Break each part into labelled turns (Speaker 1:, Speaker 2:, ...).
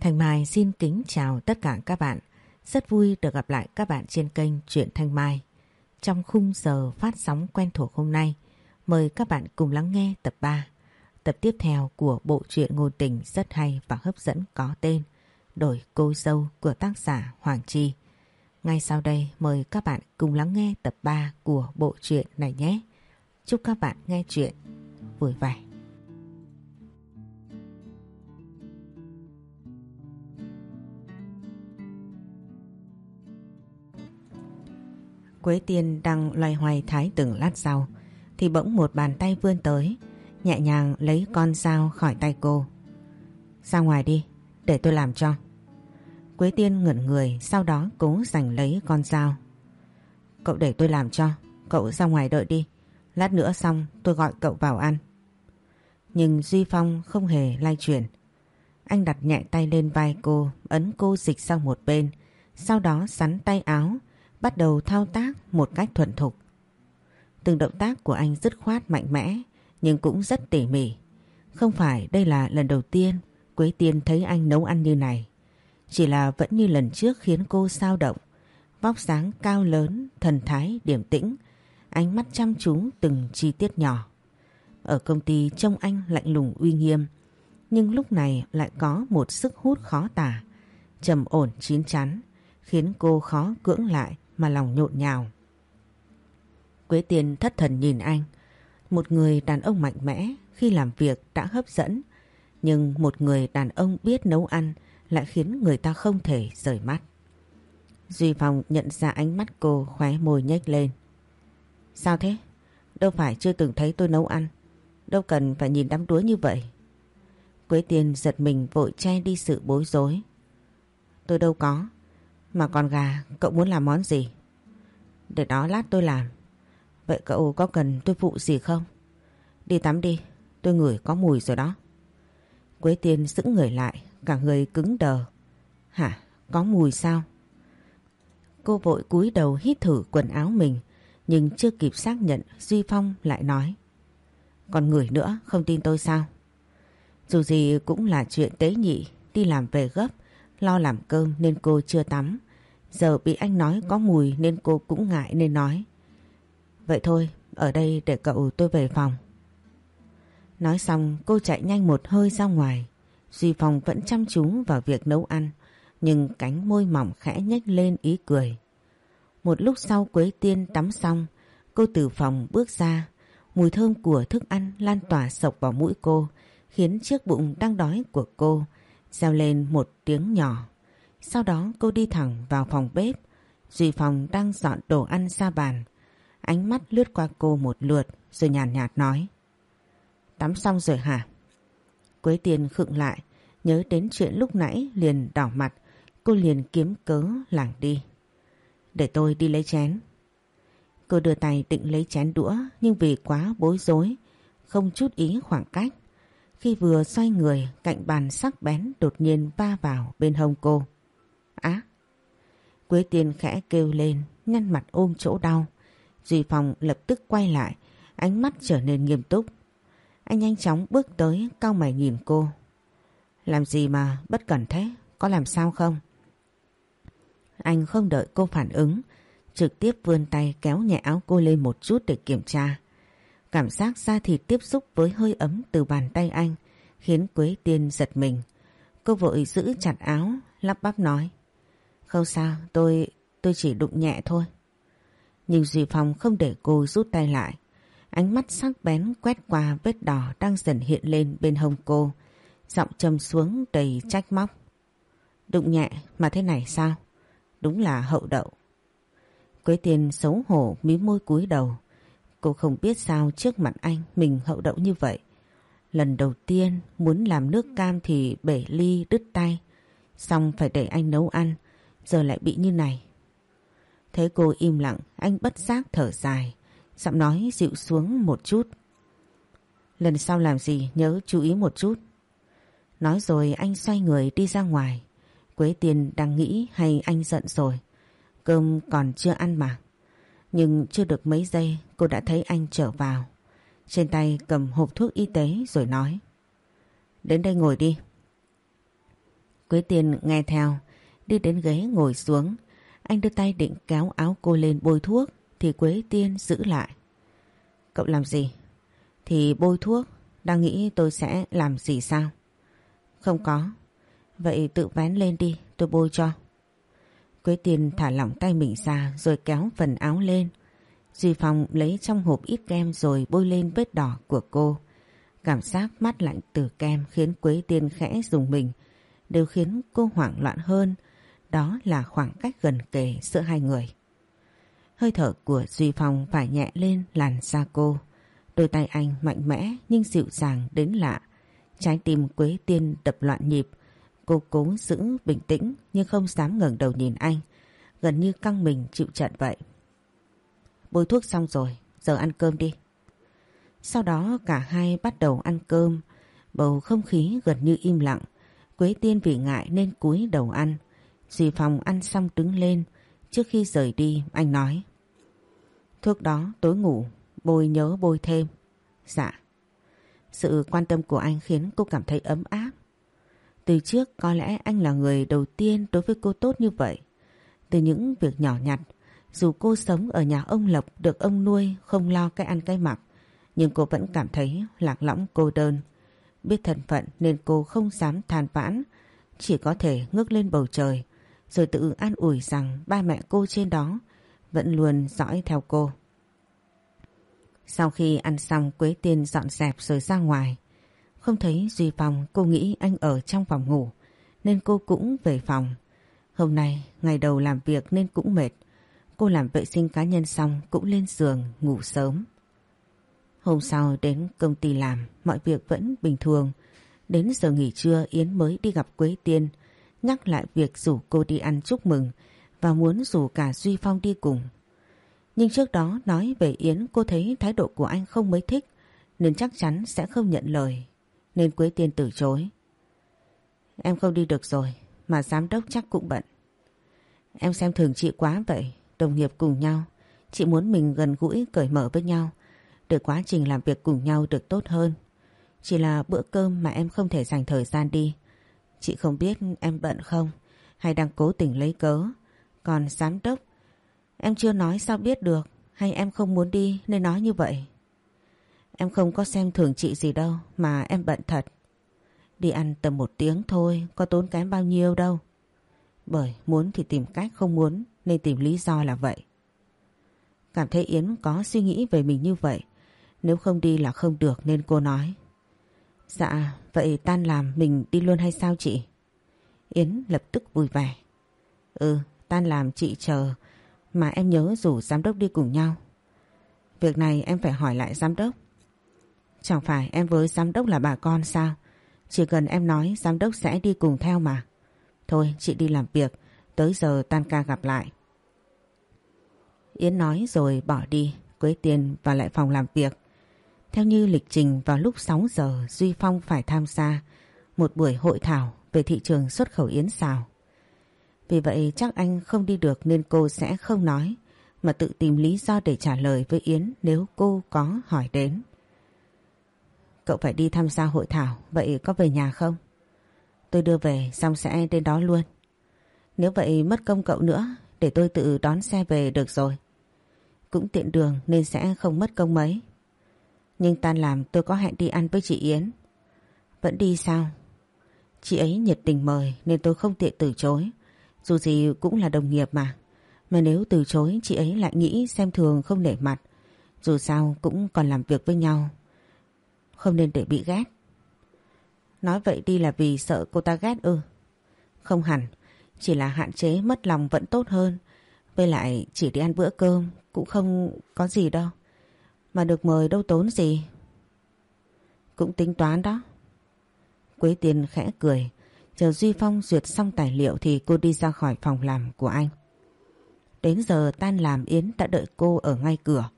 Speaker 1: Thanh Mai xin kính chào tất cả các bạn. Rất vui được gặp lại các bạn trên kênh Truyện Thanh Mai. Trong khung giờ phát sóng quen thuộc hôm nay, mời các bạn cùng lắng nghe tập 3. Tập tiếp theo của bộ truyện ngôn tình rất hay và hấp dẫn có tên Đổi cô dâu của tác giả Hoàng Chi. Ngay sau đây mời các bạn cùng lắng nghe tập 3 của bộ truyện này nhé. Chúc các bạn nghe chuyện vui vẻ. Quế Tiên đang loay hoay thái từng lát rau thì bỗng một bàn tay vươn tới nhẹ nhàng lấy con dao khỏi tay cô. Ra ngoài đi, để tôi làm cho. Quế Tiên ngẩn người sau đó cố giành lấy con dao. Cậu để tôi làm cho, cậu ra ngoài đợi đi. Lát nữa xong tôi gọi cậu vào ăn. Nhưng Duy Phong không hề lay chuyển. Anh đặt nhẹ tay lên vai cô, ấn cô dịch sang một bên. Sau đó sắn tay áo, bắt đầu thao tác một cách thuần thục. Từng động tác của anh dứt khoát mạnh mẽ, nhưng cũng rất tỉ mỉ. Không phải đây là lần đầu tiên Quế Tiên thấy anh nấu ăn như này. Chỉ là vẫn như lần trước khiến cô sao động. Vóc dáng cao lớn, thần thái, điềm tĩnh, ánh mắt chăm chú từng chi tiết nhỏ. Ở công ty trông anh lạnh lùng uy nghiêm, nhưng lúc này lại có một sức hút khó tả, trầm ổn chín chắn, khiến cô khó cưỡng lại mà lòng nhộn nhào. Quế Tiên thất thần nhìn anh, một người đàn ông mạnh mẽ khi làm việc đã hấp dẫn, nhưng một người đàn ông biết nấu ăn lại khiến người ta không thể rời mắt. Duy Phong nhận ra ánh mắt cô khóe môi nhếch lên. Sao thế? Đâu phải chưa từng thấy tôi nấu ăn. Đâu cần phải nhìn đắm đuối như vậy. Quế Tiên giật mình vội che đi sự bối rối. Tôi đâu có. Mà còn gà, cậu muốn làm món gì? Để đó lát tôi làm. Vậy cậu có cần tôi phụ gì không? Đi tắm đi, tôi ngửi có mùi rồi đó. Quế Tiên giữ người lại, cả người cứng đờ. Hả, có mùi sao? Cô vội cúi đầu hít thử quần áo mình, nhưng chưa kịp xác nhận Duy Phong lại nói. Còn người nữa không tin tôi sao? Dù gì cũng là chuyện tế nhị, đi làm về gấp, lo làm cơm nên cô chưa tắm. Giờ bị anh nói có mùi nên cô cũng ngại nên nói. Vậy thôi, ở đây để cậu tôi về phòng. Nói xong cô chạy nhanh một hơi ra ngoài. Duy Phong vẫn chăm chú vào việc nấu ăn, nhưng cánh môi mỏng khẽ nhếch lên ý cười. Một lúc sau Quế Tiên tắm xong, cô từ phòng bước ra. Mùi thơm của thức ăn lan tỏa sộc vào mũi cô, khiến chiếc bụng đang đói của cô reo lên một tiếng nhỏ. Sau đó cô đi thẳng vào phòng bếp. Duy Phong đang dọn đồ ăn ra bàn. Ánh mắt lướt qua cô một lượt rồi nhàn nhạt, nhạt nói. Tắm xong rồi hả? Quế Tiên khựng lại, nhớ đến chuyện lúc nãy liền đỏ mặt, cô liền kiếm cớ lảng đi. Để tôi đi lấy chén. Cô đưa tay định lấy chén đũa nhưng vì quá bối rối, không chút ý khoảng cách. Khi vừa xoay người, cạnh bàn sắc bén đột nhiên va vào bên hông cô. Á! Quế Tiên khẽ kêu lên, nhăn mặt ôm chỗ đau. Duy Phong lập tức quay lại, ánh mắt trở nên nghiêm túc. Anh nhanh chóng bước tới, cao mày nhìn cô. Làm gì mà bất cẩn thế, có làm sao không? Anh không đợi cô phản ứng, trực tiếp vươn tay kéo nhẹ áo cô lên một chút để kiểm tra. Cảm giác da thịt tiếp xúc với hơi ấm từ bàn tay anh khiến Quế Tiên giật mình. Cô vội giữ chặt áo, lắp bắp nói. Không sao, tôi, tôi chỉ đụng nhẹ thôi. Nhưng Duy Phong không để cô rút tay lại. Ánh mắt sắc bén quét qua vết đỏ đang dần hiện lên bên hông cô. Giọng trầm xuống đầy trách móc. Đụng nhẹ mà thế này sao? Đúng là hậu đậu. Quế Tiên xấu hổ mí môi cúi đầu. Cô không biết sao trước mặt anh mình hậu đậu như vậy. Lần đầu tiên muốn làm nước cam thì bể ly, đứt tay. Xong phải để anh nấu ăn. Giờ lại bị như này. Thấy cô im lặng, anh bất giác thở dài. Giọng nói dịu xuống một chút. Lần sau làm gì, nhớ chú ý một chút. Nói rồi anh xoay người đi ra ngoài. Quế tiền đang nghĩ hay anh giận rồi. Cơm còn chưa ăn mà. Nhưng chưa được mấy giây cô đã thấy anh trở vào. Trên tay cầm hộp thuốc y tế rồi nói. Đến đây ngồi đi. Quế Tiên nghe theo, đi đến ghế ngồi xuống. Anh đưa tay định kéo áo cô lên bôi thuốc thì Quế Tiên giữ lại. Cậu làm gì? Thì bôi thuốc, đang nghĩ tôi sẽ làm gì sao? Không có. Vậy tự vén lên đi, tôi bôi cho. Quế Tiên thả lỏng tay mình ra rồi kéo phần áo lên. Duy Phong lấy trong hộp ít kem rồi bôi lên vết đỏ của cô. Cảm giác mát lạnh từ kem khiến Quế Tiên khẽ dùng mình. Đều khiến cô hoảng loạn hơn. Đó là khoảng cách gần kề giữa hai người. Hơi thở của Duy Phong phải nhẹ lên làn da cô. Đôi tay anh mạnh mẽ nhưng dịu dàng đến lạ. Trái tim Quế Tiên đập loạn nhịp. Cô cố giữ bình tĩnh nhưng không dám ngẩng đầu nhìn anh. Gần như căng mình chịu trận vậy. Bôi thuốc xong rồi, giờ ăn cơm đi. Sau đó cả hai bắt đầu ăn cơm. Bầu không khí gần như im lặng. Quế Tiên vì ngại nên cúi đầu ăn. Dì Phong ăn xong đứng lên. Trước khi rời đi anh nói. Thuốc đó tối ngủ, bôi nhớ bôi thêm. Dạ. Sự quan tâm của anh khiến cô cảm thấy ấm áp. Từ trước có lẽ anh là người đầu tiên đối với cô tốt như vậy. Từ những việc nhỏ nhặt, dù cô sống ở nhà ông Lộc được ông nuôi không lo cái ăn cái mặc, nhưng cô vẫn cảm thấy lạc lõng cô đơn. Biết thân phận nên cô không dám than vãn, chỉ có thể ngước lên bầu trời, rồi tự an ủi rằng ba mẹ cô trên đó vẫn luôn dõi theo cô. Sau khi ăn xong Quế Tiên dọn dẹp rồi ra ngoài. Không thấy Duy Phong, cô nghĩ anh ở trong phòng ngủ, nên cô cũng về phòng. Hôm nay, ngày đầu làm việc nên cũng mệt. Cô làm vệ sinh cá nhân xong cũng lên giường, ngủ sớm. Hôm sau đến công ty làm, mọi việc vẫn bình thường. Đến giờ nghỉ trưa, Yến mới đi gặp Quế Tiên, nhắc lại việc rủ cô đi ăn chúc mừng và muốn rủ cả Duy Phong đi cùng. Nhưng trước đó nói về Yến, cô thấy thái độ của anh không mấy thích, nên chắc chắn sẽ không nhận lời. Nên Quế Tiên từ chối. Em không đi được rồi mà giám đốc chắc cũng bận. Em xem thường chị quá vậy, đồng nghiệp cùng nhau. Chị muốn mình gần gũi cởi mở với nhau để quá trình làm việc cùng nhau được tốt hơn. Chỉ là bữa cơm mà em không thể dành thời gian đi. Chị không biết em bận không hay đang cố tình lấy cớ. Còn giám đốc Em chưa nói sao biết được Hay em không muốn đi nên nói như vậy Em không có xem thường chị gì đâu, Mà em bận thật. Đi ăn tầm một tiếng thôi, Có tốn kém bao nhiêu đâu. Bởi muốn thì tìm cách, không muốn Nên tìm lý do là vậy. Cảm thấy Yến có suy nghĩ về mình như vậy, Nếu không đi là không được nên cô nói. Dạ vậy tan làm mình đi luôn hay sao chị? Yến lập tức vui vẻ. Ừ tan làm chị chờ, mà em nhớ rủ giám đốc đi cùng nhau. Việc này em phải hỏi lại giám đốc. Chẳng phải em với giám đốc là bà con sao? Chỉ cần em nói giám đốc sẽ đi cùng theo mà. Thôi chị đi làm việc, tới giờ tan ca gặp lại. Yến nói rồi bỏ đi, Quế Tiên vào lại phòng làm việc. Theo như lịch trình vào lúc 6 giờ Duy Phong phải tham gia một buổi hội thảo về thị trường xuất khẩu yến xào. Vì vậy chắc anh không đi được nên cô sẽ không nói mà tự tìm lý do để trả lời với Yến nếu cô có hỏi đến. Cậu phải đi tham gia hội thảo, vậy có về nhà không? Tôi đưa về xong sẽ đến đó luôn. Nếu vậy mất công cậu nữa, để tôi tự đón xe về được rồi. Cũng tiện đường nên sẽ không mất công mấy. Nhưng tan làm tôi có hẹn đi ăn với chị Yến. Vẫn đi sao? Chị ấy nhiệt tình mời nên tôi không tiện từ chối. Dù gì cũng là đồng nghiệp mà. Mà nếu từ chối chị ấy lại nghĩ xem thường không nể mặt. Dù sao cũng còn làm việc với nhau. Không nên để bị ghét. Nói vậy đi là vì sợ cô ta ghét ư. Không hẳn. Chỉ là hạn chế mất lòng vẫn tốt hơn. Với lại chỉ đi ăn bữa cơm cũng không có gì đâu. Mà được mời đâu tốn gì. Cũng tính toán đó. Quế Tiên khẽ cười. Chờ Duy Phong duyệt xong tài liệu thì cô đi ra khỏi phòng làm của anh. Đến giờ tan làm Yến đã đợi cô ở ngay cửa.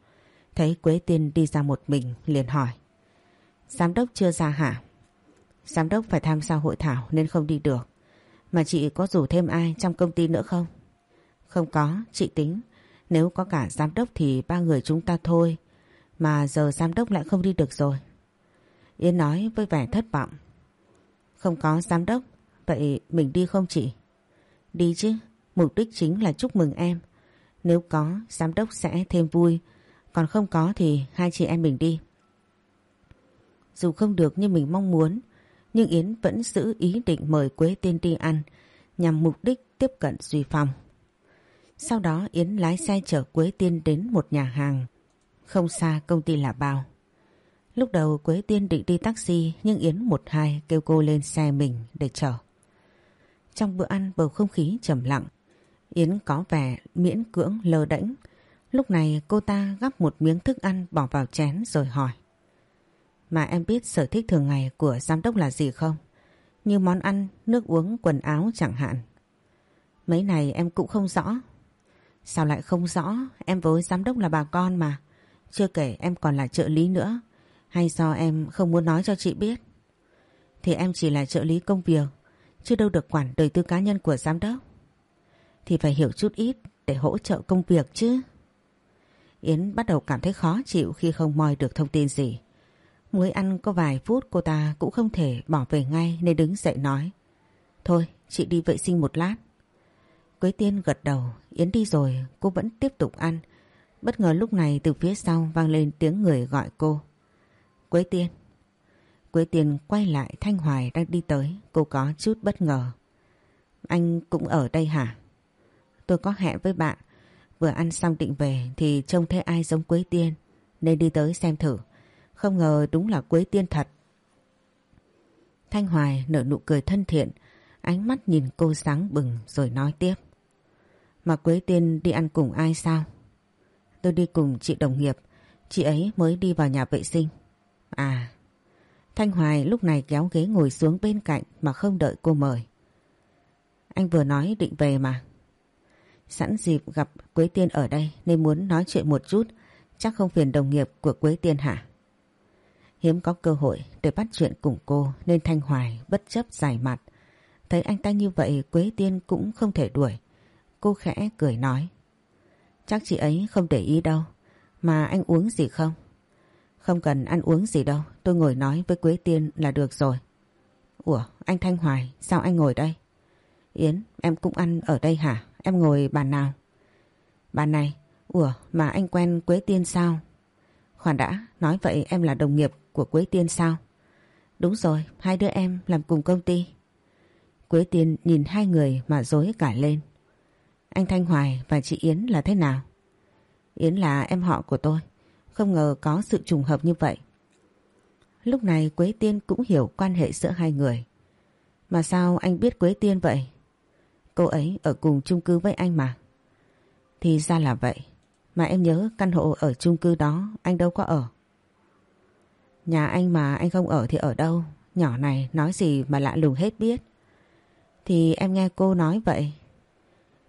Speaker 1: Thấy Quế Tiên đi ra một mình liền hỏi. Giám đốc chưa ra hả? Giám đốc phải tham gia hội thảo nên không đi được. Mà chị có rủ thêm ai trong công ty nữa không? Không có, chị tính. Nếu có cả giám đốc thì ba người chúng ta thôi. Mà giờ giám đốc lại không đi được rồi. Yến nói với vẻ thất vọng. Không có giám đốc Vậy mình đi không chị? Đi chứ, mục đích chính là chúc mừng em. Nếu có, giám đốc sẽ thêm vui. Còn không có thì hai chị em mình đi. Dù không được như mình mong muốn, nhưng Yến vẫn giữ ý định mời Quế Tiên đi ăn nhằm mục đích tiếp cận Duy Phong. Sau đó Yến lái xe chở Quế Tiên đến một nhà hàng không xa công ty là bao. Lúc đầu Quế Tiên định đi taxi nhưng Yến một hai kêu cô lên xe mình để chở. Trong bữa ăn bầu không khí trầm lặng, Yến có vẻ miễn cưỡng lơ đễnh. Lúc này cô ta gắp một miếng thức ăn bỏ vào chén rồi hỏi. Mà em biết sở thích thường ngày của giám đốc là gì không? Như món ăn, nước uống, quần áo chẳng hạn. Mấy này em cũng không rõ. Sao lại không rõ? Em với giám đốc là bà con mà. Chưa kể em còn là trợ lý nữa. Hay do em không muốn nói cho chị biết? Thì em chỉ là trợ lý công việc, chứ đâu được quản đời tư cá nhân của giám đốc. Thì phải hiểu chút ít để hỗ trợ công việc chứ. Yến bắt đầu cảm thấy khó chịu khi không moi được thông tin gì. Mới ăn có vài phút cô ta cũng không thể bỏ về ngay nên đứng dậy nói. Thôi, chị đi vệ sinh một lát. Quế tiên gật đầu, Yến đi rồi, cô vẫn tiếp tục ăn. Bất ngờ lúc này từ phía sau vang lên tiếng người gọi cô. Quế tiên. Quế tiên quay lại Thanh Hoài đang đi tới, cô có chút bất ngờ. Anh cũng ở đây hả? Tôi có hẹn với bạn, vừa ăn xong định về thì trông thấy ai giống Quế tiên, nên đi tới xem thử. Không ngờ đúng là Quế tiên thật. Thanh Hoài nở nụ cười thân thiện, ánh mắt nhìn cô sáng bừng rồi nói tiếp. Mà Quế Tiên đi ăn cùng ai sao? Tôi đi cùng chị đồng nghiệp, chị ấy mới đi vào nhà vệ sinh. À, Thanh Hoài lúc này kéo ghế ngồi xuống bên cạnh mà không đợi cô mời. Anh vừa nói định về mà. Sẵn dịp gặp Quế Tiên ở đây nên muốn nói chuyện một chút, chắc không phiền đồng nghiệp của Quế Tiên hả? Hiếm có cơ hội để bắt chuyện cùng cô nên Thanh Hoài bất chấp giải mặt. Thấy anh ta như vậy Quế Tiên cũng không thể đuổi. Cô khẽ cười nói. Chắc chị ấy không để ý đâu. Mà anh uống gì không? Không cần ăn uống gì đâu. Tôi ngồi nói với Quế Tiên là được rồi. Ủa anh Thanh Hoài sao anh ngồi đây? Yến em cũng ăn ở đây hả? Em ngồi bàn nào? Bàn này. Ủa mà anh quen Quế Tiên sao? Khoan đã, nói vậy em là đồng nghiệp của Quế Tiên sao? Đúng rồi, hai đứa em làm cùng công ty. Quế Tiên nhìn hai người mà dối cả lên. Anh Thanh Hoài và chị Yến là thế nào? Yến là em họ của tôi. Không ngờ có sự trùng hợp như vậy. Lúc này Quế Tiên cũng hiểu quan hệ giữa hai người. Mà sao anh biết Quế Tiên vậy? Cô ấy ở cùng chung cư với anh mà. Thì ra là vậy. Mà em nhớ căn hộ ở chung cư đó anh đâu có ở. Nhà anh mà anh không ở thì ở đâu? Nhỏ này nói gì mà lạ lùng hết biết. Thì em nghe cô nói vậy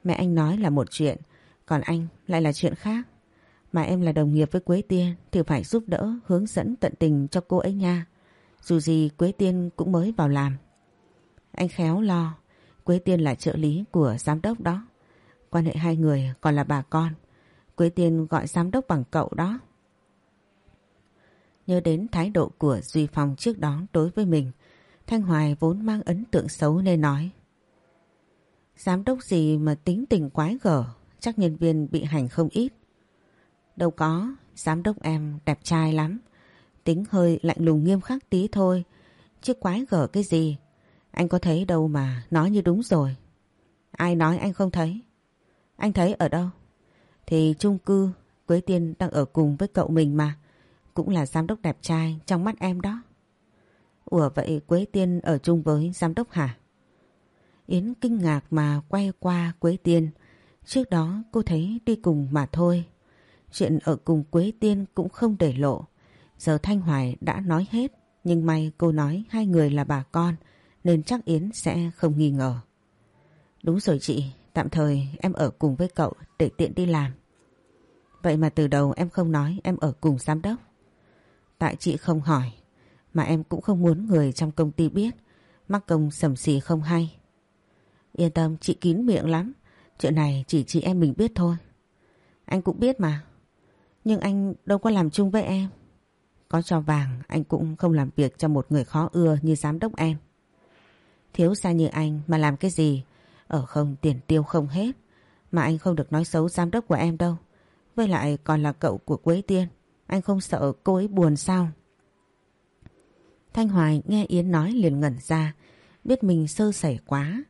Speaker 1: Mẹ anh nói là một chuyện, còn anh lại là chuyện khác. Mà em là đồng nghiệp với Quế Tiên thì phải giúp đỡ, hướng dẫn tận tình cho cô ấy nha. Dù gì Quế Tiên cũng mới vào làm. Anh khéo lo, Quế Tiên là trợ lý của giám đốc đó. Quan hệ hai người còn là bà con. Quế Tiên gọi giám đốc bằng cậu đó. Nhớ đến thái độ của Duy Phong trước đó đối với mình, Thanh Hoài vốn mang ấn tượng xấu nên nói. Giám đốc gì mà tính tình quái gở, chắc nhân viên bị hành không ít. Đâu có, giám đốc em đẹp trai lắm. Tính hơi lạnh lùng nghiêm khắc tí thôi, chứ quái gở cái gì. Anh có thấy đâu mà, nói như đúng rồi. Ai nói anh không thấy? Anh thấy ở đâu? Thì chung cư, Quế Tiên đang ở cùng với cậu mình mà. Cũng là giám đốc đẹp trai trong mắt em đó. Ủa vậy Quế Tiên ở chung với giám đốc hả? Yến kinh ngạc mà quay qua Quế Tiên. Trước đó cô thấy đi cùng mà thôi. Chuyện ở cùng Quế Tiên cũng không để lộ. Giờ Thanh Hoài đã nói hết. Nhưng may cô nói hai người là bà con nên chắc Yến sẽ không nghi ngờ. Đúng rồi chị, tạm thời em ở cùng với cậu để tiện đi làm. Vậy mà từ đầu em không nói em ở cùng giám đốc. Tại chị không hỏi, mà em cũng không muốn người trong công ty biết, mắc công sầm xì không hay. Yên tâm chị kín miệng lắm Chuyện này chỉ chị em mình biết thôi Anh cũng biết mà Nhưng anh đâu có làm chung với em Có cho vàng anh cũng không làm việc cho một người khó ưa như giám đốc em Thiếu xa như anh mà làm cái gì? Ở không tiền tiêu không hết. Mà anh không được nói xấu giám đốc của em đâu. Với lại còn là cậu của Quế Tiên. Anh không sợ cô ấy buồn sao? Thanh Hoài nghe Yến nói liền ngẩn ra. Biết mình sơ sẩy quá.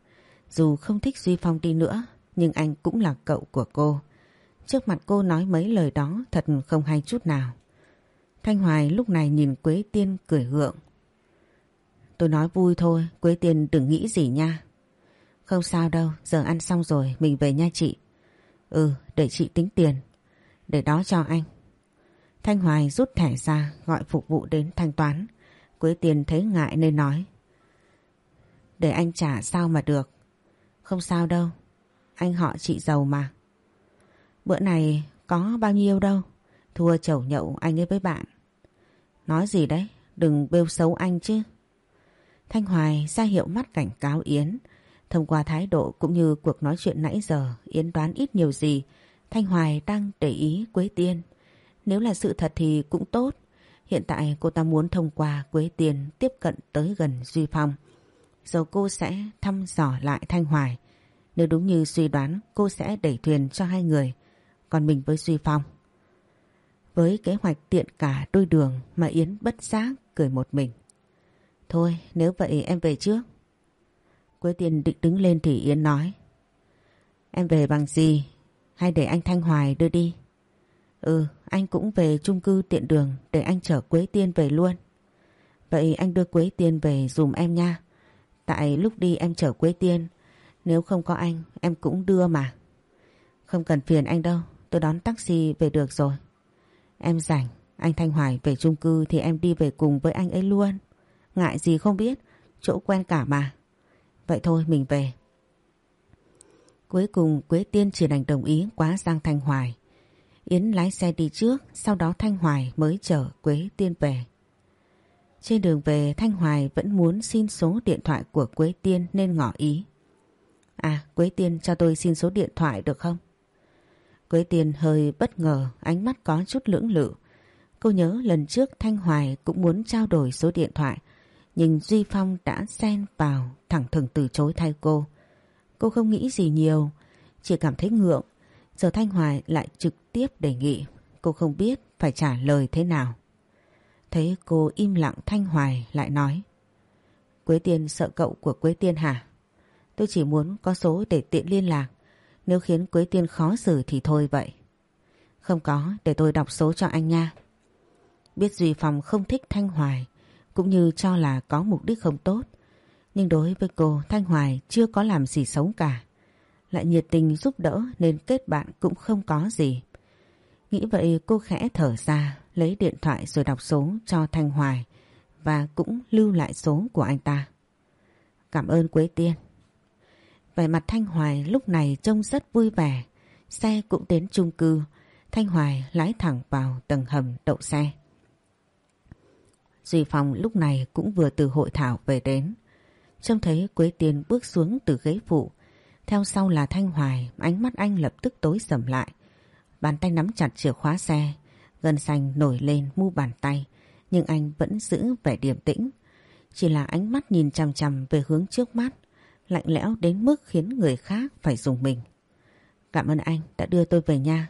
Speaker 1: Dù không thích Duy Phong đi nữa. Nhưng anh cũng là cậu của cô. Trước mặt cô nói mấy lời đó thật không hay chút nào. Thanh Hoài lúc này nhìn Quế Tiên cười gượng. Tôi nói vui thôi, Quế Tiên đừng nghĩ gì nha. Không sao đâu, giờ ăn xong rồi mình về nha chị. Ừ, để chị tính tiền. Để đó cho anh. Thanh Hoài rút thẻ ra gọi phục vụ đến thanh toán. Quế Tiên thấy ngại nên nói. Để anh trả sao mà được. Không sao đâu, anh họ chị giàu mà. Bữa này có bao nhiêu đâu. Thua chầu nhậu anh ấy với bạn. Nói gì đấy, đừng bêu xấu anh chứ. Thanh Hoài ra hiệu mắt cảnh cáo Yến. Thông qua thái độ cũng như cuộc nói chuyện nãy giờ, Yến đoán ít nhiều gì. Thanh Hoài đang để ý Quế Tiên. Nếu là sự thật thì cũng tốt. Hiện tại cô ta muốn thông qua Quế Tiên tiếp cận tới gần Duy Phong. Rồi cô sẽ thăm dò lại Thanh Hoài. Nếu đúng như suy đoán, cô sẽ đẩy thuyền cho hai người. Còn mình với Duy Phong. Với kế hoạch tiện cả đôi đường mà Yến bất giác cười một mình. Thôi, nếu vậy em về trước. Quế Tiên định đứng lên thì Yến nói. Em về bằng gì? Hay để anh Thanh Hoài đưa đi? Ừ, anh cũng về chung cư tiện đường để anh chở Quế Tiên về luôn. Vậy anh đưa Quế Tiên về dùm em nha. Tại lúc đi em chở Quế Tiên, nếu không có anh em cũng đưa mà. Không cần phiền anh đâu, tôi đón taxi về được rồi. Em rảnh, anh Thanh Hoài về chung cư thì em đi về cùng với anh ấy luôn. Ngại gì không biết, chỗ quen cả mà. Vậy thôi mình về. Cuối cùng Quế Tiên chỉ đành đồng ý quá Giang Thanh Hoài. Yến lái xe đi trước, sau đó Thanh Hoài mới chở Quế Tiên về. Trên đường về Thanh Hoài vẫn muốn xin số điện thoại của Quế Tiên nên ngỏ ý. À Quế Tiên cho tôi xin số điện thoại được không? Quế Tiên hơi bất ngờ, ánh mắt có chút lưỡng lự. Cô nhớ lần trước Thanh Hoài cũng muốn trao đổi số điện thoại, nhưng Duy Phong đã xen vào thẳng thừng từ chối thay cô. Cô không nghĩ gì nhiều, chỉ cảm thấy ngượng. Giờ Thanh Hoài lại trực tiếp đề nghị, cô không biết phải trả lời thế nào. Thấy cô im lặng Thanh Hoài lại nói. Quế Tiên sợ cậu của Quế Tiên hả? Tôi chỉ muốn có số để tiện liên lạc. Nếu khiến Quế Tiên khó xử thì thôi vậy. Không có, để tôi đọc số cho anh nha. Biết Duy Phong không thích Thanh Hoài, cũng như cho là có mục đích không tốt. Nhưng đối với cô, Thanh Hoài chưa có làm gì xấu cả. Lại nhiệt tình giúp đỡ nên kết bạn cũng không có gì. Nghĩ vậy cô khẽ thở ra, lấy điện thoại rồi đọc số cho Thanh Hoài và cũng lưu lại số của anh ta. Cảm ơn Quế Tiên. Vẻ mặt Thanh Hoài lúc này trông rất vui vẻ. Xe cũng đến chung cư. Thanh Hoài lái thẳng vào tầng hầm đậu xe. Duy Phong lúc này cũng vừa từ hội thảo về đến. Trông thấy Quế Tiên bước xuống từ ghế phụ. Theo sau là Thanh Hoài, ánh mắt anh lập tức tối sầm lại. Bàn tay nắm chặt chìa khóa xe, gần xanh nổi lên mu bàn tay. Nhưng anh vẫn giữ vẻ điềm tĩnh. Chỉ là ánh mắt nhìn chằm chằm về hướng trước mắt lạnh lẽo đến mức khiến người khác phải dùng mình. Cảm ơn anh đã đưa tôi về nhà.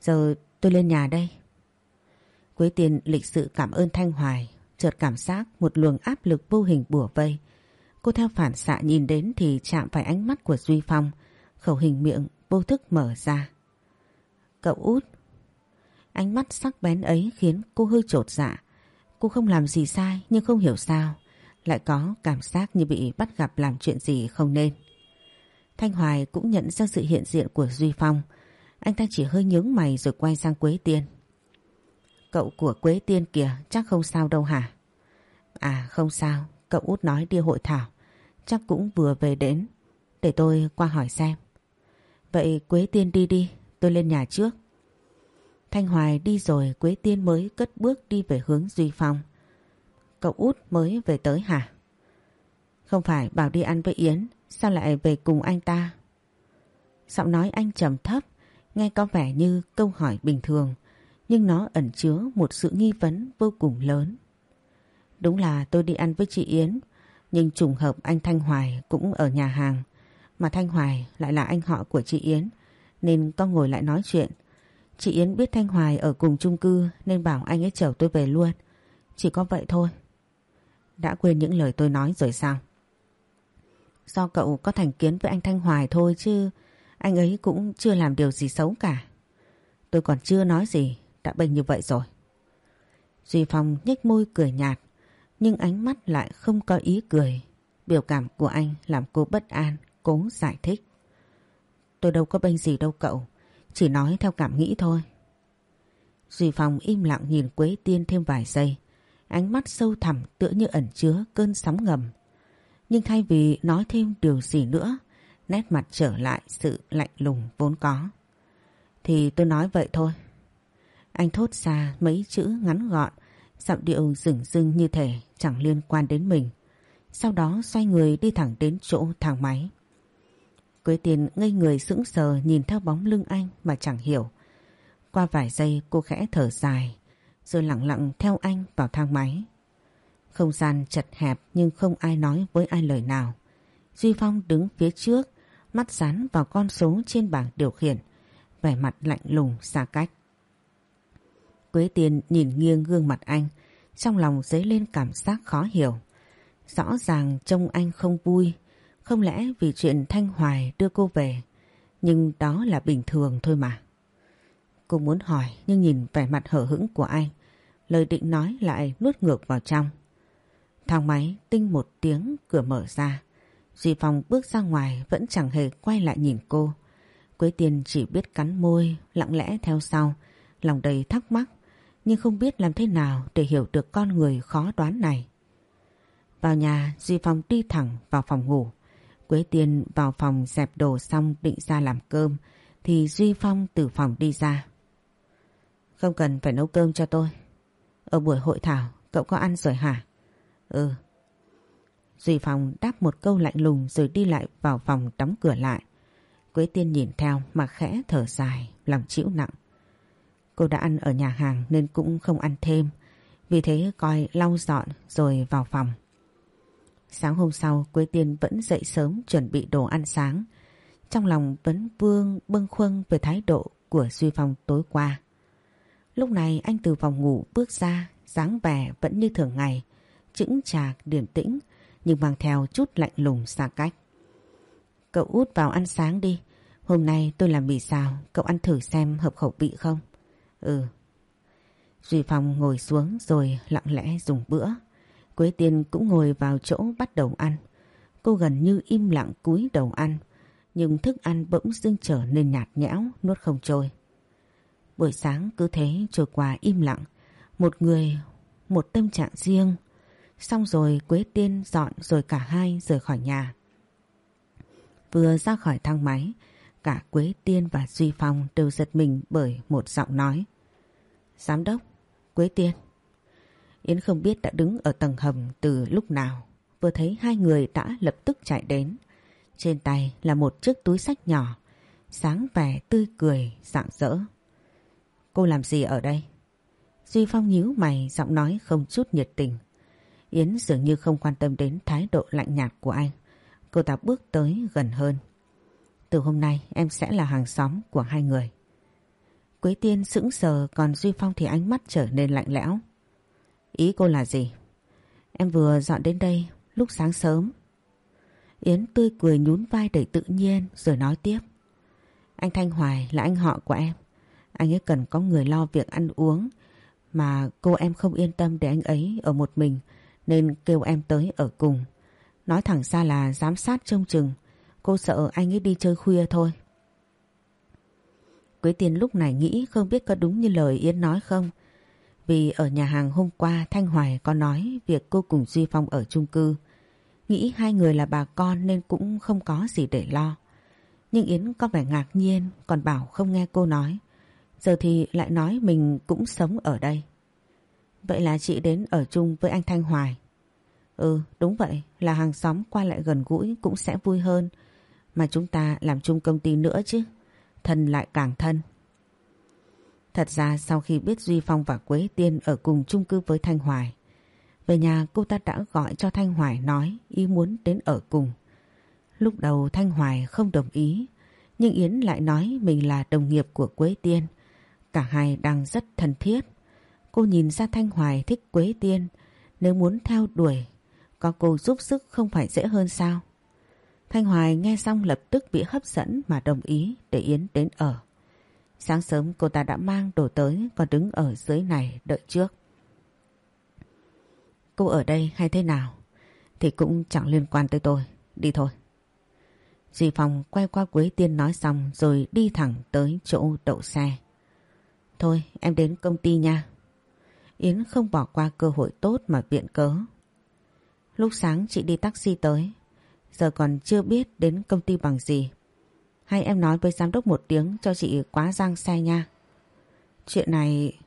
Speaker 1: Giờ tôi lên nhà đây. Quế tiền lịch sự cảm ơn Thanh Hoài, chợt cảm giác một luồng áp lực vô hình bủa vây. Cô theo phản xạ nhìn đến thì chạm phải ánh mắt của Duy Phong, khẩu hình miệng vô thức mở ra. Cậu út. Ánh mắt sắc bén ấy khiến cô hơi trột dạ. Cô không làm gì sai nhưng không hiểu sao lại có cảm giác như bị bắt gặp làm chuyện gì không nên. Thanh Hoài cũng nhận ra sự hiện diện của Duy Phong. Anh ta chỉ hơi nhướng mày rồi quay sang Quế Tiên. Cậu của Quế Tiên kìa chắc không sao đâu hả? À không sao, cậu út nói đi hội thảo. Chắc cũng vừa về đến. Để tôi qua hỏi xem. Vậy Quế Tiên đi đi, tôi lên nhà trước. Thanh Hoài đi rồi Quế Tiên mới cất bước đi về hướng Duy Phong cậu út mới về tới hả? Không phải bảo đi ăn với Yến, sao lại về cùng anh ta? Giọng nói anh trầm thấp, nghe có vẻ như câu hỏi bình thường, nhưng nó ẩn chứa một sự nghi vấn vô cùng lớn. Đúng là tôi đi ăn với chị Yến, nhưng trùng hợp anh Thanh Hoài cũng ở nhà hàng, mà Thanh Hoài lại là anh họ của chị Yến, nên con ngồi lại nói chuyện. Chị Yến biết Thanh Hoài ở cùng chung cư nên bảo anh ấy chở tôi về luôn. Chỉ có vậy thôi. Đã quên những lời tôi nói rồi sao? Do cậu có thành kiến với anh Thanh Hoài thôi chứ anh ấy cũng chưa làm điều gì xấu cả. Tôi còn chưa nói gì, đã bệnh như vậy rồi. Duy Phong nhếch môi cười nhạt nhưng ánh mắt lại không có ý cười. Biểu cảm của anh làm cô bất an, cố giải thích. Tôi đâu có bênh gì đâu cậu, chỉ nói theo cảm nghĩ thôi. Duy Phong im lặng nhìn Quế Tiên thêm vài giây, ánh mắt sâu thẳm tựa như ẩn chứa cơn sóng ngầm. Nhưng thay vì nói thêm điều gì nữa, nét mặt trở lại sự lạnh lùng vốn có. Thì tôi nói vậy thôi. Anh thốt ra mấy chữ ngắn gọn, giọng điệu rừng rưng như thể chẳng liên quan đến mình. Sau đó xoay người đi thẳng đến chỗ thang máy. Quế tiền ngây người sững sờ nhìn theo bóng lưng anh mà chẳng hiểu. Qua vài giây cô khẽ thở dài rồi lặng lặng theo anh vào thang máy. Không gian chật hẹp nhưng không ai nói với ai lời nào. Duy Phong đứng phía trước, mắt dán vào con số trên bảng điều khiển, vẻ mặt lạnh lùng xa cách. Quế Tiên nhìn nghiêng gương mặt anh, trong lòng dấy lên cảm giác khó hiểu. Rõ ràng trông anh không vui, không lẽ vì chuyện Thanh Hoài đưa cô về, nhưng đó là bình thường thôi mà. Cô muốn hỏi nhưng nhìn vẻ mặt hở hững của anh, lời định nói lại nuốt ngược vào trong. Thang máy tinh một tiếng cửa mở ra. Duy Phong bước ra ngoài vẫn chẳng hề quay lại nhìn cô. Quế Tiên chỉ biết cắn môi, lặng lẽ theo sau, lòng đầy thắc mắc, nhưng không biết làm thế nào để hiểu được con người khó đoán này. Vào nhà, Duy Phong đi thẳng vào phòng ngủ. Quế Tiên vào phòng dẹp đồ xong định ra làm cơm, thì Duy Phong từ phòng đi ra. Không cần phải nấu cơm cho tôi. Ở buổi hội thảo, cậu có ăn rồi hả? Ừ. Duy Phong đáp một câu lạnh lùng rồi đi lại vào phòng đóng cửa lại. Quế Tiên nhìn theo mà khẽ thở dài, lòng chịu nặng. Cô đã ăn ở nhà hàng nên cũng không ăn thêm. Vì thế coi lau dọn rồi vào phòng. Sáng hôm sau Quế Tiên vẫn dậy sớm chuẩn bị đồ ăn sáng. Trong lòng vẫn vương bâng khuâng về thái độ của Duy Phong tối qua. Lúc này anh từ phòng ngủ bước ra, dáng vẻ vẫn như thường ngày, chững chạc, điềm tĩnh, nhưng mang theo chút lạnh lùng xa cách. Cậu út vào ăn sáng đi, hôm nay tôi làm mì xào, cậu ăn thử xem hợp khẩu vị không? Ừ. Duy Phong ngồi xuống rồi lặng lẽ dùng bữa. Quế Tiên cũng ngồi vào chỗ bắt đầu ăn. Cô gần như im lặng cúi đầu ăn, nhưng thức ăn bỗng dưng trở nên nhạt nhẽo, nuốt không trôi. Buổi sáng cứ thế trôi qua im lặng, một người, một tâm trạng riêng. Xong rồi Quế Tiên dọn rồi cả hai rời khỏi nhà. Vừa ra khỏi thang máy, cả Quế Tiên và Duy Phong đều giật mình bởi một giọng nói. Giám đốc, Quế Tiên. Yến không biết đã đứng ở tầng hầm từ lúc nào. Vừa thấy hai người đã lập tức chạy đến. Trên tay là một chiếc túi sách nhỏ, sáng vẻ tươi cười, rạng rỡ. Cô làm gì ở đây? Duy Phong nhíu mày giọng nói không chút nhiệt tình. Yến dường như không quan tâm đến thái độ lạnh nhạt của anh. Cô ta bước tới gần hơn. Từ hôm nay em sẽ là hàng xóm của hai người. Quế Tiên sững sờ, còn Duy Phong thì ánh mắt trở nên lạnh lẽo. Ý cô là gì? Em vừa dọn đến đây lúc sáng sớm. Yến tươi cười nhún vai đầy tự nhiên, rồi nói tiếp. Anh Thanh Hoài là anh họ của em. Anh ấy cần có người lo việc ăn uống, mà cô em không yên tâm để anh ấy ở một mình, nên kêu em tới ở cùng. Nói thẳng ra là giám sát trông chừng. Cô sợ anh ấy đi chơi khuya thôi. Quế Tiên lúc này nghĩ không biết có đúng như lời Yến nói không. Vì ở nhà hàng hôm qua, Thanh Hoài có nói việc cô cùng Duy Phong ở chung cư. Nghĩ hai người là bà con nên cũng không có gì để lo. Nhưng Yến có vẻ ngạc nhiên, còn bảo không nghe cô nói. Giờ thì lại nói mình cũng sống ở đây. Vậy là chị đến ở chung với anh Thanh Hoài. Ừ đúng vậy, là hàng xóm qua lại gần gũi cũng sẽ vui hơn. Mà chúng ta làm chung công ty nữa chứ. Thân lại càng thân. Thật ra sau khi biết Duy Phong và Quế Tiên ở cùng chung cư với Thanh Hoài, Về nhà cô ta đã gọi cho Thanh Hoài nói ý muốn đến ở cùng. Lúc đầu Thanh Hoài không đồng ý, nhưng Yến lại nói mình là đồng nghiệp của Quế Tiên. Cả hai đang rất thân thiết. Cô nhìn ra Thanh Hoài thích Quế Tiên, nếu muốn theo đuổi, có cô giúp sức không phải dễ hơn sao? Thanh Hoài nghe xong lập tức bị hấp dẫn mà đồng ý để Yến đến ở. Sáng sớm cô ta đã mang đồ tới còn đứng ở dưới này đợi trước. Cô ở đây hay thế nào thì cũng chẳng liên quan tới tôi. Đi thôi. Dì Phong quay qua Quế Tiên nói xong rồi đi thẳng tới chỗ đậu xe. Thôi em đến công ty nha. Yến không bỏ qua cơ hội tốt mà viện cớ. Lúc sáng chị đi taxi tới, giờ còn chưa biết đến công ty bằng gì. Hay em nói với giám đốc một tiếng cho chị quá giang xe nha. Chuyện này...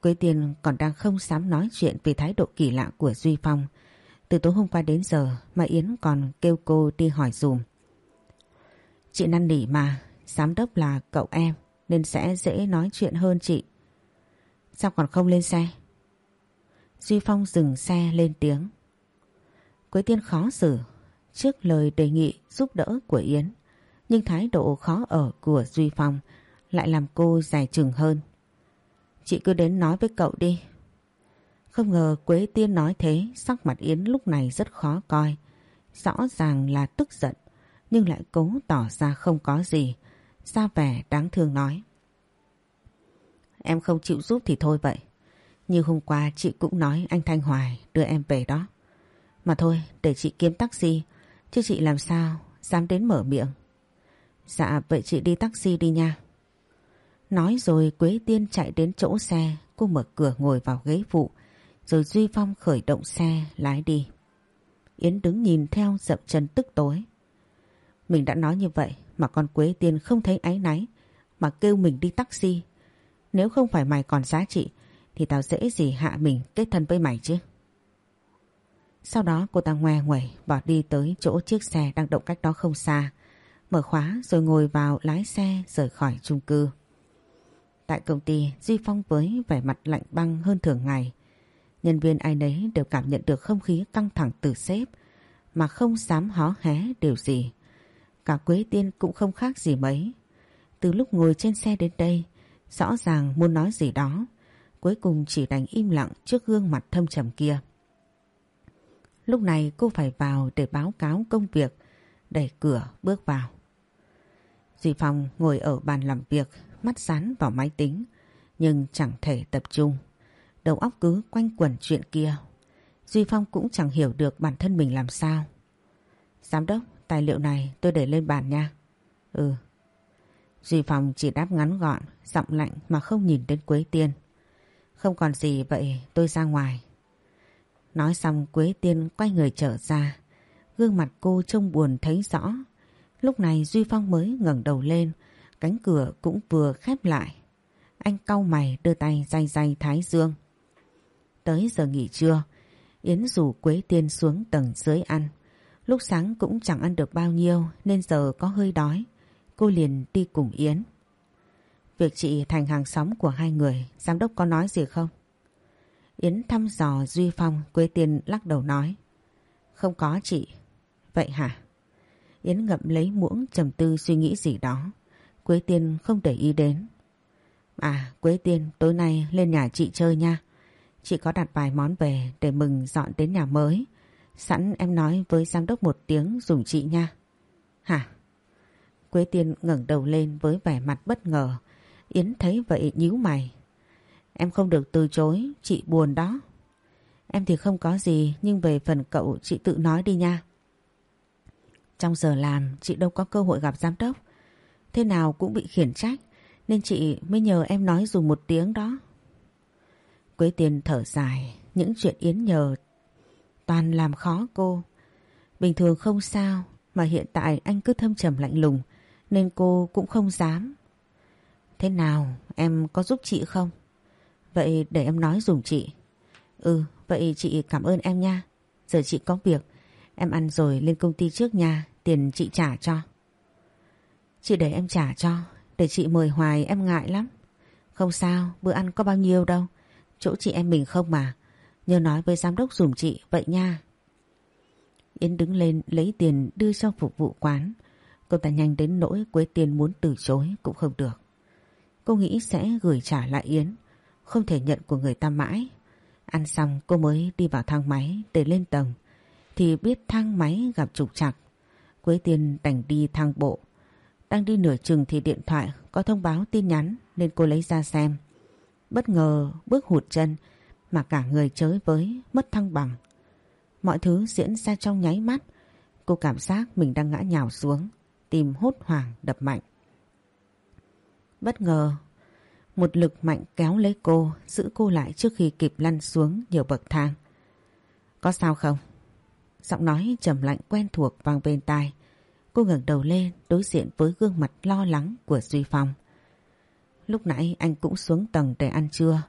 Speaker 1: Quế Tiên còn đang không dám nói chuyện vì thái độ kỳ lạ của Duy Phong. Từ tối hôm qua đến giờ mà Yến còn kêu cô đi hỏi dùm. Chị năn nỉ mà, giám đốc là cậu em nên sẽ dễ nói chuyện hơn chị. Sao còn không lên xe? Duy Phong dừng xe lên tiếng. Quế Tiên khó xử trước lời đề nghị giúp đỡ của Yến. Nhưng thái độ khó ở của Duy Phong lại làm cô dài chừng hơn. Chị cứ đến nói với cậu đi. Không ngờ Quế Tiên nói thế, sắc mặt Yến lúc này rất khó coi. Rõ ràng là tức giận, nhưng lại cố tỏ ra không có gì, ra vẻ đáng thương nói. Em không chịu giúp thì thôi vậy. Như hôm qua chị cũng nói anh Thanh Hoài đưa em về đó. Mà thôi, để chị kiếm taxi, chứ chị làm sao dám đến mở miệng. Dạ vậy chị đi taxi đi nha. Nói rồi Quế Tiên chạy đến chỗ xe, cô mở cửa ngồi vào ghế phụ, rồi Duy Phong khởi động xe lái đi. Yến đứng nhìn theo dậm chân tức tối. Mình đã nói như vậy mà con Quế Tiên không thấy áy náy mà kêu mình đi taxi. Nếu không phải mày còn giá trị thì tao dễ gì hạ mình kết thân với mày chứ. Sau đó cô ta ngoe nguẩy bỏ đi tới chỗ chiếc xe đang động cách đó không xa. Mở khóa rồi ngồi vào lái xe rời khỏi chung cư. Tại công ty, Duy Phong với vẻ mặt lạnh băng hơn thường ngày. Nhân viên ai nấy đều cảm nhận được không khí căng thẳng từ sếp mà không dám hó hé điều gì. Cả Quế Tiên cũng không khác gì mấy. Từ lúc ngồi trên xe đến đây, rõ ràng muốn nói gì đó, cuối cùng chỉ đành im lặng trước gương mặt thâm trầm kia. Lúc này cô phải vào để báo cáo công việc, đẩy cửa bước vào. Duy Phong ngồi ở bàn làm việc, mắt dán vào máy tính, nhưng chẳng thể tập trung. Đầu óc cứ quanh quẩn chuyện kia. Duy Phong cũng chẳng hiểu được bản thân mình làm sao. Giám đốc, tài liệu này tôi để lên bàn nha. Ừ. Duy Phong chỉ đáp ngắn gọn, giọng lạnh mà không nhìn đến Quế Tiên. Không còn gì vậy tôi ra ngoài. Nói xong Quế Tiên quay người trở ra. Gương mặt cô trông buồn thấy rõ. Lúc này Duy Phong mới ngẩng đầu lên. Cánh cửa cũng vừa khép lại. Anh cau mày đưa tay day day thái dương. Tới giờ nghỉ trưa, Yến rủ Quế Tiên xuống tầng dưới ăn. Lúc sáng cũng chẳng ăn được bao nhiêu nên giờ có hơi đói. Cô liền đi cùng Yến. Việc chị thành hàng xóm của hai người, giám đốc có nói gì không? Yến thăm dò Duy Phong, Quế Tiên lắc đầu nói. Không có chị. Vậy hả? Yến ngậm lấy muỗng trầm tư suy nghĩ gì đó. Quế Tiên không để ý đến. À, Quế Tiên, tối nay lên nhà chị chơi nha. Chị có đặt vài món về để mừng dọn đến nhà mới. Sẵn em nói với giám đốc một tiếng dùng chị nha. Hả? Quế Tiên ngẩng đầu lên với vẻ mặt bất ngờ. Yến thấy vậy nhíu mày. Em không được từ chối, chị buồn đó. Em thì không có gì nhưng về phần cậu chị tự nói đi nha. Trong giờ làm chị đâu có cơ hội gặp giám đốc. Thế nào cũng bị khiển trách nên chị mới nhờ em nói dùng một tiếng đó. Quế tiền thở dài, những chuyện Yến nhờ toàn làm khó cô. Bình thường không sao mà hiện tại anh cứ thâm trầm lạnh lùng nên cô cũng không dám. Thế nào em có giúp chị không? Vậy để em nói dùng chị. Ừ, vậy chị cảm ơn em nha. Giờ chị có việc, em ăn rồi lên công ty trước nha, tiền chị trả cho. Chị để em trả cho, để chị mời hoài em ngại lắm. Không sao, bữa ăn có bao nhiêu đâu. Chỗ chị em mình không mà. Nhớ nói với giám đốc dùm chị vậy nha. Yến đứng lên lấy tiền đưa cho phục vụ quán. Cô ta nhanh đến nỗi Quế Tiên muốn từ chối cũng không được. Cô nghĩ sẽ gửi trả lại Yến, không thể nhận của người ta mãi. Ăn xong cô mới đi vào thang máy để lên tầng, thì biết thang máy gặp trục trặc. Quế Tiên đành đi thang bộ. Đang đi nửa chừng thì điện thoại có thông báo tin nhắn nên cô lấy ra xem. Bất ngờ bước hụt chân mà cả người chới với mất thăng bằng. Mọi thứ diễn ra trong nháy mắt. Cô cảm giác mình đang ngã nhào xuống, tim hốt hoảng đập mạnh. Bất ngờ, một lực mạnh kéo lấy cô, giữ cô lại trước khi kịp lăn xuống nhiều bậc thang. Có sao không? Giọng nói trầm lạnh quen thuộc vang bên tai. Cô ngẩng đầu lên đối diện với gương mặt lo lắng của Duy Phong. Lúc nãy anh cũng xuống tầng để ăn trưa.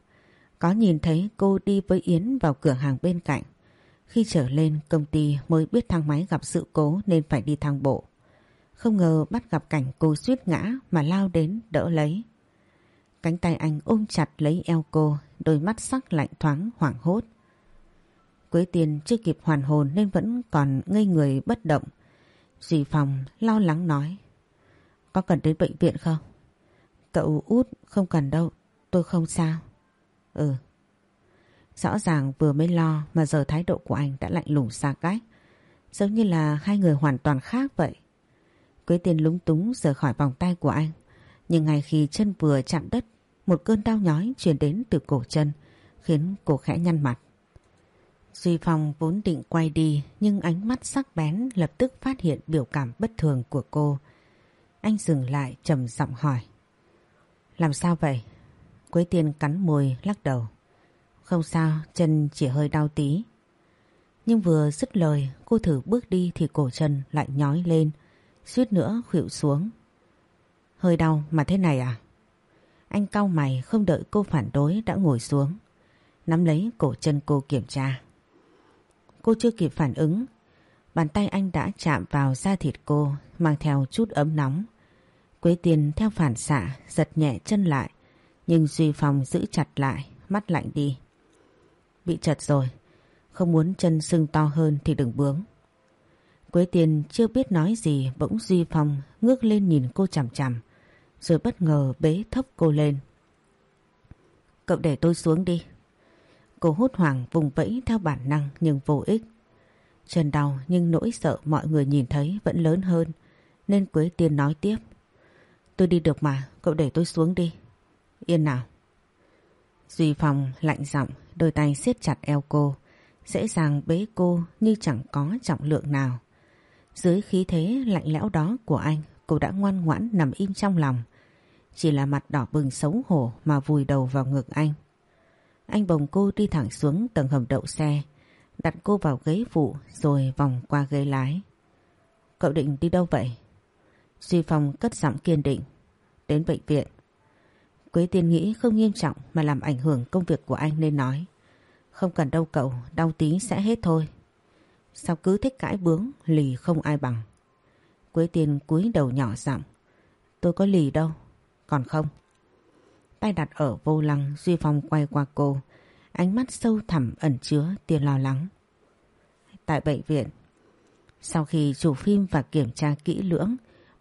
Speaker 1: Có nhìn thấy cô đi với Yến vào cửa hàng bên cạnh. Khi trở lên công ty mới biết thang máy gặp sự cố nên phải đi thang bộ. Không ngờ bắt gặp cảnh cô suýt ngã mà lao đến đỡ lấy. Cánh tay anh ôm chặt lấy eo cô, đôi mắt sắc lạnh thoáng hoảng hốt. Quế tiền chưa kịp hoàn hồn nên vẫn còn ngây người bất động. Dì Phòng lo lắng nói. Có cần đến bệnh viện không? Cậu út không cần đâu, tôi không sao. Ừ. Rõ ràng vừa mới lo mà giờ thái độ của anh đã lạnh lùng xa cách. Giống như là hai người hoàn toàn khác vậy. Quế tiên lúng túng rời khỏi vòng tay của anh. Nhưng ngay khi chân vừa chạm đất, một cơn đau nhói truyền đến từ cổ chân, khiến cô khẽ nhăn mặt. Duy Phong vốn định quay đi nhưng ánh mắt sắc bén lập tức phát hiện biểu cảm bất thường của cô. Anh dừng lại trầm giọng hỏi. Làm sao vậy? Quế tiên cắn môi lắc đầu. Không sao, chân chỉ hơi đau tí. Nhưng vừa dứt lời, cô thử bước đi thì cổ chân lại nhói lên, suýt nữa khuỵu xuống. Hơi đau mà thế này à? Anh cau mày không đợi cô phản đối đã ngồi xuống, nắm lấy cổ chân cô kiểm tra. Cô chưa kịp phản ứng, bàn tay anh đã chạm vào da thịt cô mang theo chút ấm nóng. Quế tiền theo phản xạ giật nhẹ chân lại, nhưng Duy Phong giữ chặt lại, mắt lạnh đi. Bị chật rồi, không muốn chân sưng to hơn thì đừng bướng. Quế tiền chưa biết nói gì bỗng Duy Phong ngước lên nhìn cô chằm chằm rồi bất ngờ bế thấp cô lên. Cậu để tôi xuống đi. Cô hốt hoảng vùng vẫy theo bản năng nhưng vô ích. Chân đau nhưng nỗi sợ mọi người nhìn thấy vẫn lớn hơn nên Quế Tiên nói tiếp. Tôi đi được mà, cậu để tôi xuống đi. Yên nào. Duy Phong lạnh giọng, đôi tay siết chặt eo cô, dễ dàng bế cô như chẳng có trọng lượng nào. Dưới khí thế lạnh lẽo đó của anh, cô đã ngoan ngoãn nằm im trong lòng. Chỉ là mặt đỏ bừng xấu hổ mà vùi đầu vào ngực anh. Anh bồng cô đi thẳng xuống tầng hầm đậu xe, đặt cô vào ghế phụ rồi vòng qua ghế lái. Cậu định đi đâu vậy? Duy Phong cất giọng kiên định. Đến bệnh viện. Quế tiên nghĩ không nghiêm trọng mà làm ảnh hưởng công việc của anh nên nói. Không cần đâu cậu, đau tí sẽ hết thôi. Sao cứ thích cãi bướng, lì không ai bằng. Quế tiên cúi đầu nhỏ giọng. Tôi có lì đâu, còn không. Tay đặt ở vô lăng, Duy Phong quay qua cô. Ánh mắt sâu thẳm ẩn chứa tiền lo lắng. Tại bệnh viện, sau khi chủ phim và kiểm tra kỹ lưỡng,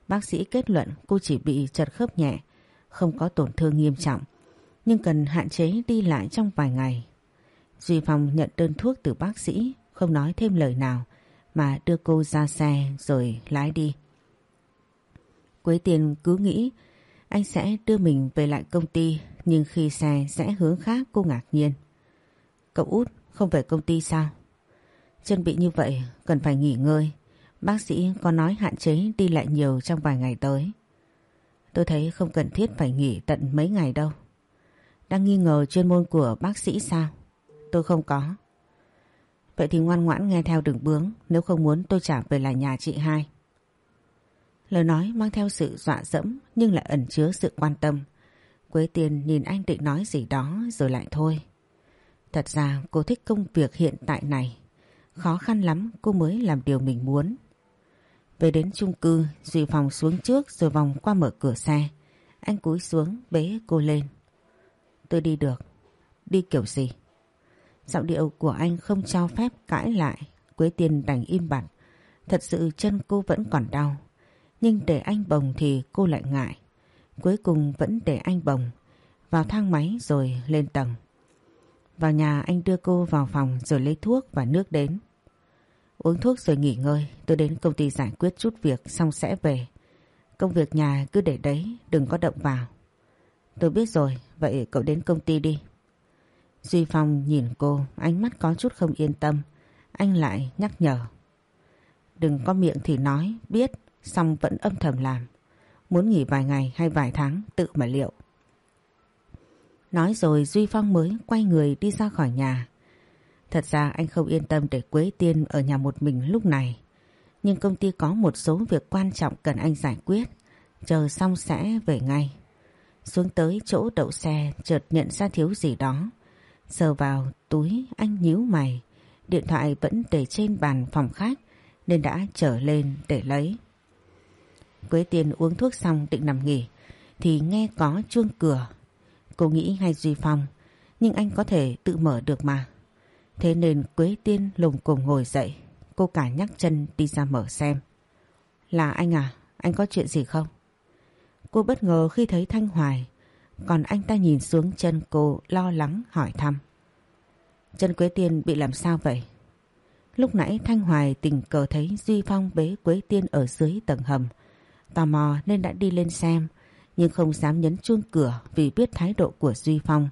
Speaker 1: bác sĩ kết luận cô chỉ bị chật khớp nhẹ, không có tổn thương nghiêm trọng, nhưng cần hạn chế đi lại trong vài ngày. Duy Phong nhận đơn thuốc từ bác sĩ, không nói thêm lời nào mà đưa cô ra xe rồi lái đi. Quế tiền cứ nghĩ anh sẽ đưa mình về lại công ty, nhưng khi xe sẽ hướng khác, cô ngạc nhiên. Cậu út, không về công ty sao? Chân bị như vậy, cần phải nghỉ ngơi. Bác sĩ có nói hạn chế đi lại nhiều trong vài ngày tới. Tôi thấy không cần thiết phải nghỉ tận mấy ngày đâu. Đang nghi ngờ chuyên môn của bác sĩ sao? Tôi không có. Vậy thì ngoan ngoãn nghe theo đường bướng, nếu không muốn tôi trả về lại nhà chị hai. Lời nói mang theo sự dọa dẫm nhưng lại ẩn chứa sự quan tâm. Quế Tiên nhìn anh định nói gì đó rồi lại thôi. Thật ra cô thích công việc hiện tại này. Khó khăn lắm cô mới làm điều mình muốn. Về đến chung cư, Duy Phòng xuống trước rồi vòng qua mở cửa xe. Anh cúi xuống bế cô lên. Tôi đi được. Đi kiểu gì? Giọng điệu của anh không cho phép cãi lại. Quế Tiên đành im bặt. Thật sự chân cô vẫn còn đau. Nhưng để anh bồng thì cô lại ngại. Cuối cùng vẫn để anh bồng. Vào thang máy rồi lên tầng. Vào nhà anh đưa cô vào phòng rồi lấy thuốc và nước đến. Uống thuốc rồi nghỉ ngơi, tôi đến công ty giải quyết chút việc xong sẽ về. Công việc nhà cứ để đấy, đừng có động vào. Tôi biết rồi, vậy cậu đến công ty đi. Duy Phong nhìn cô, ánh mắt có chút không yên tâm. Anh lại nhắc nhở. Đừng có miệng thì nói, biết, xong vẫn âm thầm làm. Muốn nghỉ vài ngày hay vài tháng, tự mà liệu. Nói rồi Duy Phong mới quay người đi ra khỏi nhà. Thật ra anh không yên tâm để Quế Tiên ở nhà một mình lúc này. Nhưng công ty có một số việc quan trọng cần anh giải quyết. Chờ xong sẽ về ngay. Xuống tới chỗ đậu xe chợt nhận ra thiếu gì đó. Sờ vào túi anh nhíu mày. Điện thoại vẫn để trên bàn phòng khách nên đã trở lên để lấy. Quế Tiên uống thuốc xong định nằm nghỉ, thì nghe có chuông cửa. Cô nghĩ ngay Duy Phong, nhưng anh có thể tự mở được mà. Thế nên Quế Tiên lùng cùng ngồi dậy. Cô cả nhắc chân đi ra mở xem. Là anh à? Anh có chuyện gì không? Cô bất ngờ khi thấy Thanh Hoài. Còn anh ta nhìn xuống chân cô lo lắng hỏi thăm. Chân Quế Tiên bị làm sao vậy? Lúc nãy Thanh Hoài tình cờ thấy Duy Phong bế Quế Tiên ở dưới tầng hầm. Tò mò nên đã đi lên xem nhưng không dám nhấn chuông cửa vì biết thái độ của Duy Phong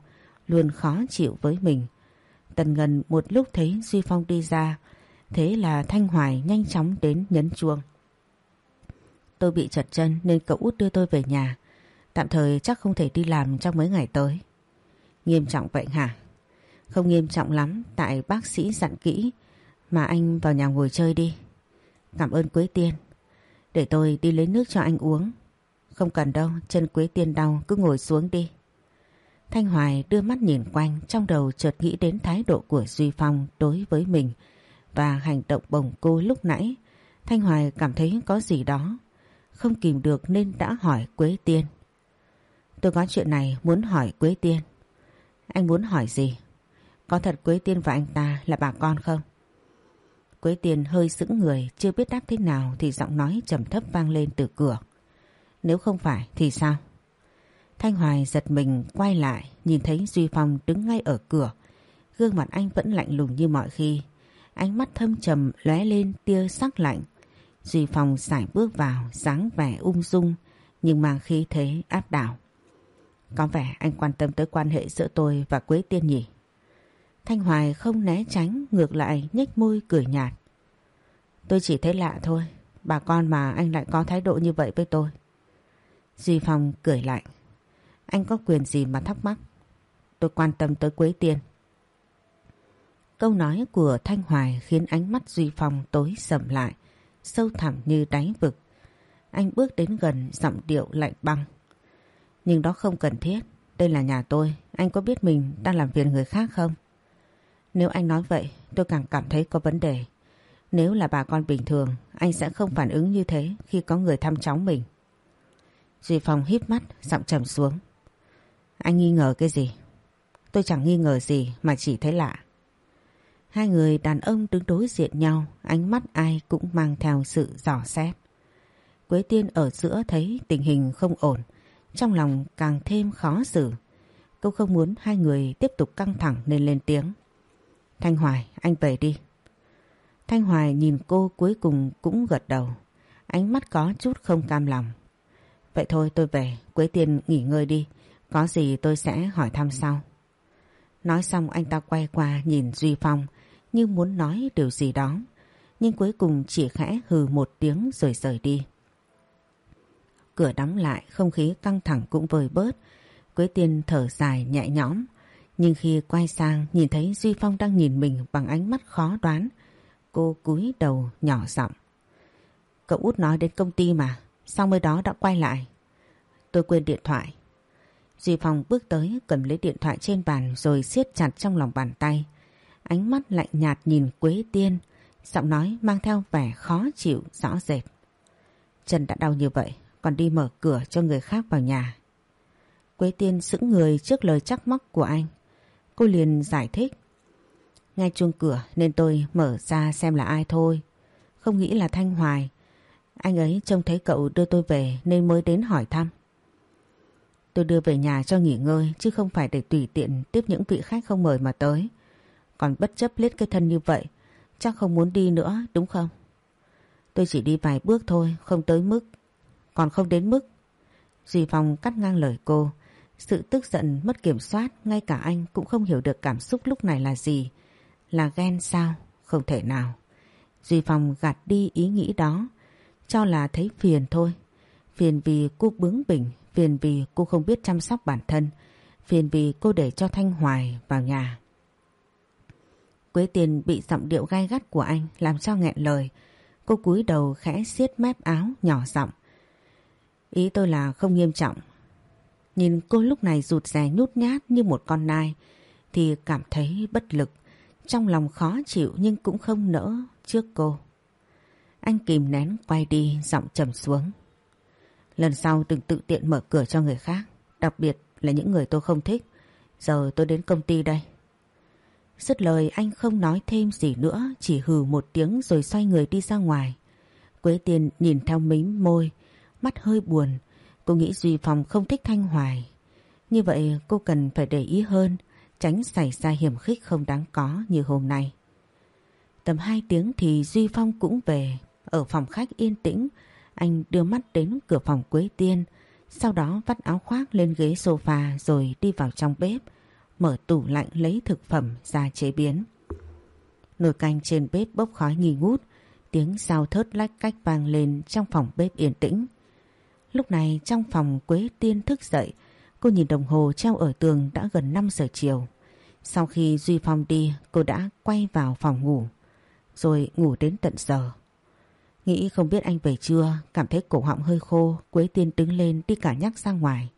Speaker 1: luôn khó chịu với mình. Tần Ngân một lúc thấy Duy Phong đi ra, thế là Thanh Hoài nhanh chóng đến nhấn chuông. Tôi bị chật chân nên cậu út đưa tôi về nhà. Tạm thời chắc không thể đi làm trong mấy ngày tới. Nghiêm trọng vậy hả? Không nghiêm trọng lắm tại bác sĩ dặn kỹ mà anh vào nhà ngồi chơi đi. Cảm ơn Quế Tiên. Để tôi đi lấy nước cho anh uống. Không cần đâu, chân Quế Tiên đau cứ ngồi xuống đi. Thanh Hoài đưa mắt nhìn quanh trong đầu chợt nghĩ đến thái độ của Duy Phong đối với mình và hành động bồng cô lúc nãy. Thanh Hoài cảm thấy có gì đó không kìm được nên đã hỏi Quế Tiên. Tôi có chuyện này muốn hỏi Quế Tiên. Anh muốn hỏi gì? Có thật Quế Tiên và anh ta là bà con không? Quế Tiên hơi sững người, chưa biết đáp thế nào thì giọng nói trầm thấp vang lên từ cửa. Nếu không phải thì sao? Thanh Hoài giật mình quay lại, nhìn thấy Duy Phong đứng ngay ở cửa. Gương mặt anh vẫn lạnh lùng như mọi khi. Ánh mắt thâm trầm lóe lên tia sắc lạnh. Duy Phong sải bước vào, dáng vẻ ung dung, nhưng mang khí thế áp đảo. Có vẻ anh quan tâm tới quan hệ giữa tôi và Quế Tiên nhỉ? Thanh Hoài không né tránh ngược lại nhếch môi cười nhạt. Tôi chỉ thấy lạ thôi. Bà con mà anh lại có thái độ như vậy với tôi. Duy Phong cười lạnh. Anh có quyền gì mà thắc mắc? Tôi quan tâm tới Quế Tiên. Câu nói của Thanh Hoài khiến ánh mắt Duy Phong tối sầm lại, sâu thẳm như đáy vực. Anh bước đến gần giọng điệu lạnh băng. Nhưng đó không cần thiết, đây là nhà tôi, anh có biết mình đang làm phiền người khác không? Nếu anh nói vậy, tôi càng cảm thấy có vấn đề. Nếu là bà con bình thường, anh sẽ không phản ứng như thế khi có người thăm cháu mình. Duy Phong híp mắt, giọng trầm xuống. Anh nghi ngờ cái gì? Tôi chẳng nghi ngờ gì mà chỉ thấy lạ. Hai người đàn ông đứng đối diện nhau, ánh mắt ai cũng mang theo sự dò xét. Quế Tiên ở giữa thấy tình hình không ổn, trong lòng càng thêm khó xử. Cô không muốn hai người tiếp tục căng thẳng nên lên tiếng. Thanh Hoài, anh về đi. Thanh Hoài nhìn cô cuối cùng cũng gật đầu. Ánh mắt có chút không cam lòng. Vậy thôi tôi về, Quế Tiên nghỉ ngơi đi. Có gì tôi sẽ hỏi thăm sau. Nói xong anh ta quay qua nhìn Duy Phong như muốn nói điều gì đó. Nhưng cuối cùng chỉ khẽ hừ một tiếng rồi rời đi. Cửa đóng lại không khí căng thẳng cũng vơi bớt. Quế Tiên thở dài nhẹ nhõm. Nhưng khi quay sang nhìn thấy Duy Phong đang nhìn mình bằng ánh mắt khó đoán. Cô cúi đầu nhỏ giọng. Cậu út nói đến công ty mà. Xong mới đó đã quay lại. Tôi quên điện thoại. Duy Phong bước tới cầm lấy điện thoại trên bàn rồi siết chặt trong lòng bàn tay. Ánh mắt lạnh nhạt nhìn Quế Tiên, giọng nói mang theo vẻ khó chịu rõ rệt. Chân đã đau như vậy, còn đi mở cửa cho người khác vào nhà. Quế Tiên sững người trước lời chắc móc của anh. Cô liền giải thích. Nghe chuông cửa nên tôi mở ra xem là ai thôi. Không nghĩ là Thanh Hoài. Anh ấy trông thấy cậu đưa tôi về nên mới đến hỏi thăm. Tôi đưa về nhà cho nghỉ ngơi chứ không phải để tùy tiện tiếp những vị khách không mời mà tới. Còn bất chấp lết cái thân như vậy, chắc không muốn đi nữa đúng không? Tôi chỉ đi vài bước thôi, không tới mức. Còn không đến mức. Duy Phong cắt ngang lời cô. Sự tức giận mất kiểm soát, ngay cả anh cũng không hiểu được cảm xúc lúc này là gì. Là ghen sao? Không thể nào. Duy Phong gạt đi ý nghĩ đó. Cho là thấy phiền thôi. Phiền vì cô bướng bỉnh, phiền vì cô không biết chăm sóc bản thân, phiền vì cô để cho Thanh Hoài vào nhà. Quế tiền bị giọng điệu gai gắt của anh làm cho nghẹn lời. Cô cúi đầu khẽ siết mép áo nhỏ giọng. Ý tôi là không nghiêm trọng. Nhìn cô lúc này rụt rè nhút nhát như một con nai thì cảm thấy bất lực. Trong lòng khó chịu nhưng cũng không nỡ trước cô. Anh kìm nén quay đi giọng trầm xuống. Lần sau đừng tự tiện mở cửa cho người khác, đặc biệt là những người tôi không thích. Giờ tôi đến công ty đây. Dứt lời anh không nói thêm gì nữa, chỉ hừ một tiếng rồi xoay người đi ra ngoài. Quế Tiên nhìn theo mím môi, mắt hơi buồn. Cô nghĩ Duy Phong không thích Thanh Hoài. Như vậy cô cần phải để ý hơn, tránh xảy ra hiểm khích không đáng có như hôm nay. Tầm 2 tiếng thì Duy Phong cũng về, ở phòng khách yên tĩnh, anh đưa mắt đến cửa phòng Quế Tiên, sau đó vắt áo khoác lên ghế sofa rồi đi vào trong bếp, mở tủ lạnh lấy thực phẩm ra chế biến. Nồi canh trên bếp bốc khói nghi ngút, tiếng sao thớt lách cách vang lên trong phòng bếp yên tĩnh. Lúc này trong phòng Quế Tiên thức dậy, cô nhìn đồng hồ treo ở tường đã gần 5 giờ chiều. Sau khi Duy Phong đi, cô đã quay vào phòng ngủ, rồi ngủ đến tận giờ. Nghĩ không biết anh về chưa, cảm thấy cổ họng hơi khô, Quế Tiên đứng lên đi cả nhắc ra ngoài.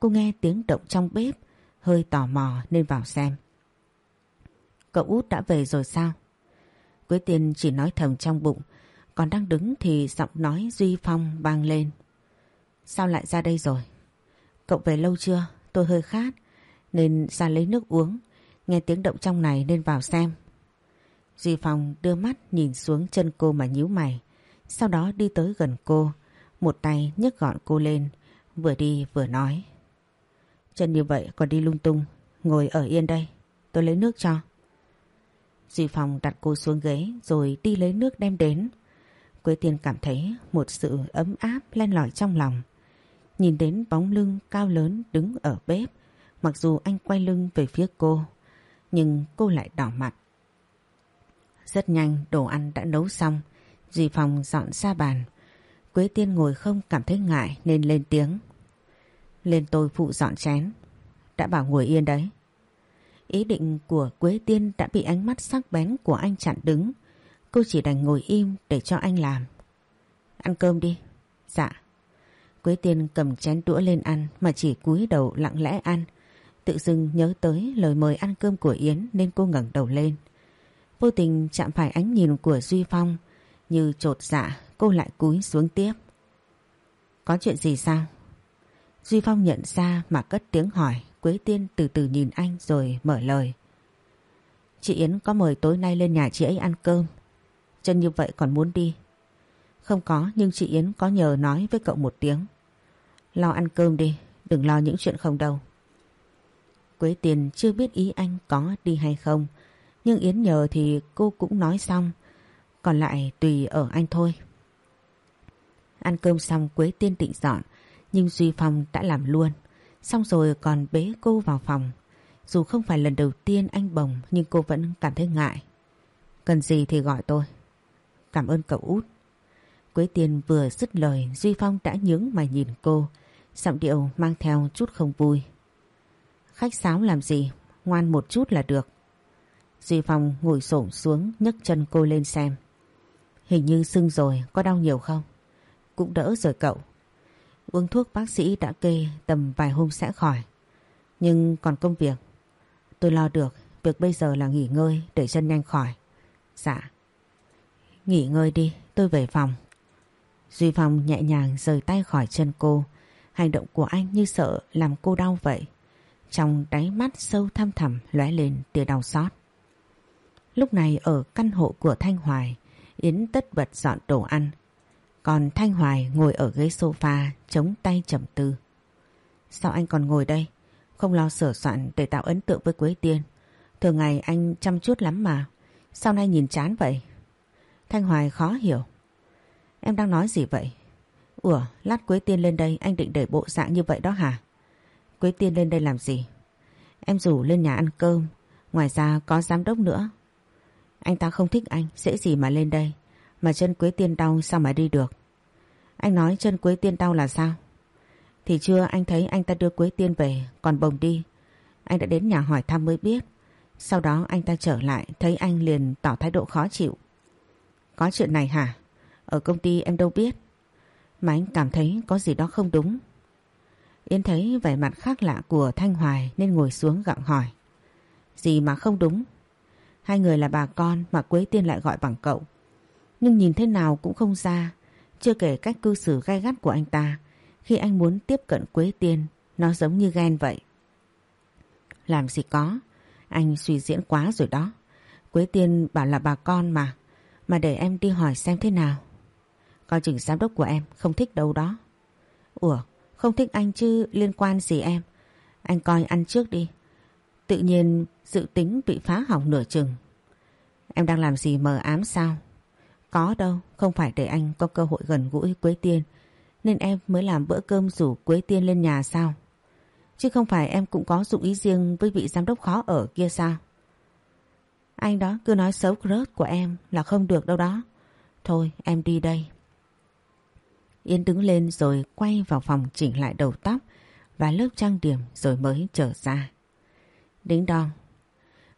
Speaker 1: Cô nghe tiếng động trong bếp, hơi tò mò nên vào xem. Cậu út đã về rồi sao? Quế Tiên chỉ nói thầm trong bụng, còn đang đứng thì giọng nói Duy Phong vang lên. Sao lại ra đây rồi? Cậu về lâu chưa? Tôi hơi khát, nên ra lấy nước uống. Nghe tiếng động trong này nên vào xem. Duy Phong đưa mắt nhìn xuống chân cô mà nhíu mày. Sau đó đi tới gần cô, một tay nhấc gọn cô lên, vừa đi vừa nói. Chân như vậy còn đi lung tung, ngồi ở yên đây, tôi lấy nước cho. Duy Phong đặt cô xuống ghế rồi đi lấy nước đem đến. Quế Tiên cảm thấy một sự ấm áp len lỏi trong lòng. Nhìn đến bóng lưng cao lớn đứng ở bếp, mặc dù anh quay lưng về phía cô, nhưng cô lại đỏ mặt. Rất nhanh đồ ăn đã nấu xong, Duy phòng dọn ra bàn. Quế Tiên ngồi không cảm thấy ngại nên lên tiếng. Lên tôi phụ dọn chén. Đã bảo ngồi yên đấy. Ý định của Quế Tiên đã bị ánh mắt sắc bén của anh chặn đứng. Cô chỉ đành ngồi im để cho anh làm. Ăn cơm đi. Dạ. Quế Tiên cầm chén đũa lên ăn mà chỉ cúi đầu lặng lẽ ăn. Tự dưng nhớ tới lời mời ăn cơm của Yến nên cô ngẩng đầu lên. Vô tình chạm phải ánh nhìn của Duy Phong, như trột dạ cô lại cúi xuống tiếp. Có chuyện gì sao? Duy Phong nhận ra mà cất tiếng hỏi. Quế Tiên từ từ nhìn anh rồi mở lời. Chị Yến có mời tối nay lên nhà chị ấy ăn cơm. Chân như vậy còn muốn đi. Không có nhưng chị Yến có nhờ nói với cậu một tiếng. Lo ăn cơm đi, đừng lo những chuyện không đâu. Quế Tiên chưa biết ý anh có đi hay không. Nhưng Yến nhờ thì cô cũng nói xong. Còn lại tùy ở anh thôi. Ăn cơm xong Quế Tiên định dọn nhưng Duy Phong đã làm luôn. Xong rồi còn bế cô vào phòng. Dù không phải lần đầu tiên anh bồng nhưng cô vẫn cảm thấy ngại. Cần gì thì gọi tôi. Cảm ơn cậu út. Quế Tiên vừa dứt lời Duy Phong đã nhướng mày nhìn cô. Giọng điệu mang theo chút không vui. Khách sáo làm gì? Ngoan một chút là được. Duy Phong ngồi xổm xuống nhấc chân cô lên xem. Hình như sưng rồi, có đau nhiều không? Cũng đỡ rồi cậu. Uống thuốc bác sĩ đã kê tầm vài hôm sẽ khỏi. Nhưng còn công việc, tôi lo được. Việc bây giờ là nghỉ ngơi để chân nhanh khỏi. Dạ. Nghỉ ngơi đi, tôi về phòng. Duy Phong nhẹ nhàng rời tay khỏi chân cô. Hành động của anh như sợ làm cô đau vậy. Trong đáy mắt sâu thăm thẳm lóe lên tia đau xót. Lúc này ở căn hộ của Thanh Hoài, Yến tất bật dọn đồ ăn. Còn Thanh Hoài ngồi ở ghế sofa chống tay trầm tư. Sao anh còn ngồi đây? Không lo sửa soạn để tạo ấn tượng với Quế Tiên. Thường ngày anh chăm chút lắm mà. Sau nay nhìn chán vậy? Thanh Hoài khó hiểu. Em đang nói gì vậy? Ủa, lát Quế Tiên lên đây anh định để bộ dạng như vậy đó hả? Quế Tiên lên đây làm gì? Em rủ lên nhà ăn cơm. Ngoài ra có giám đốc nữa. Anh ta không thích anh, dễ gì mà lên đây. Mà chân Quế Tiên đau sao mà đi được? Anh nói chân Quế Tiên đau là sao? Thì chưa anh thấy anh ta đưa Quế Tiên về, còn bồng đi. Anh đã đến nhà hỏi thăm mới biết. Sau đó anh ta trở lại, thấy anh liền tỏ thái độ khó chịu. Có chuyện này hả? Ở công ty em đâu biết. Mà anh cảm thấy có gì đó không đúng. Yến thấy vẻ mặt khác lạ của Thanh Hoài nên ngồi xuống gặng hỏi. Gì mà không đúng? Hai người là bà con mà Quế Tiên lại gọi bằng cậu. Nhưng nhìn thế nào cũng không ra. Chưa kể cách cư xử gai gắt của anh ta. Khi anh muốn tiếp cận Quế Tiên, nó giống như ghen vậy. Làm gì có, anh suy diễn quá rồi đó. Quế Tiên bảo là bà con mà, mà để em đi hỏi xem thế nào. Coi chừng giám đốc của em không thích đâu đó. Ủa, không thích anh chứ liên quan gì em. Anh coi ăn trước đi. Tự nhiên dự tính bị phá hỏng nửa chừng. Em đang làm gì mờ ám sao? Có đâu, không phải để anh có cơ hội gần gũi Quế Tiên nên em mới làm bữa cơm rủ Quế Tiên lên nhà sao? Chứ không phải em cũng có dụng ý riêng với vị giám đốc khó ở kia sao? Anh đó cứ nói xấu crush của em là không được đâu đó. Thôi em đi đây. Yên đứng lên rồi quay vào phòng chỉnh lại đầu tóc và lớp trang điểm rồi mới trở ra. Đính đong.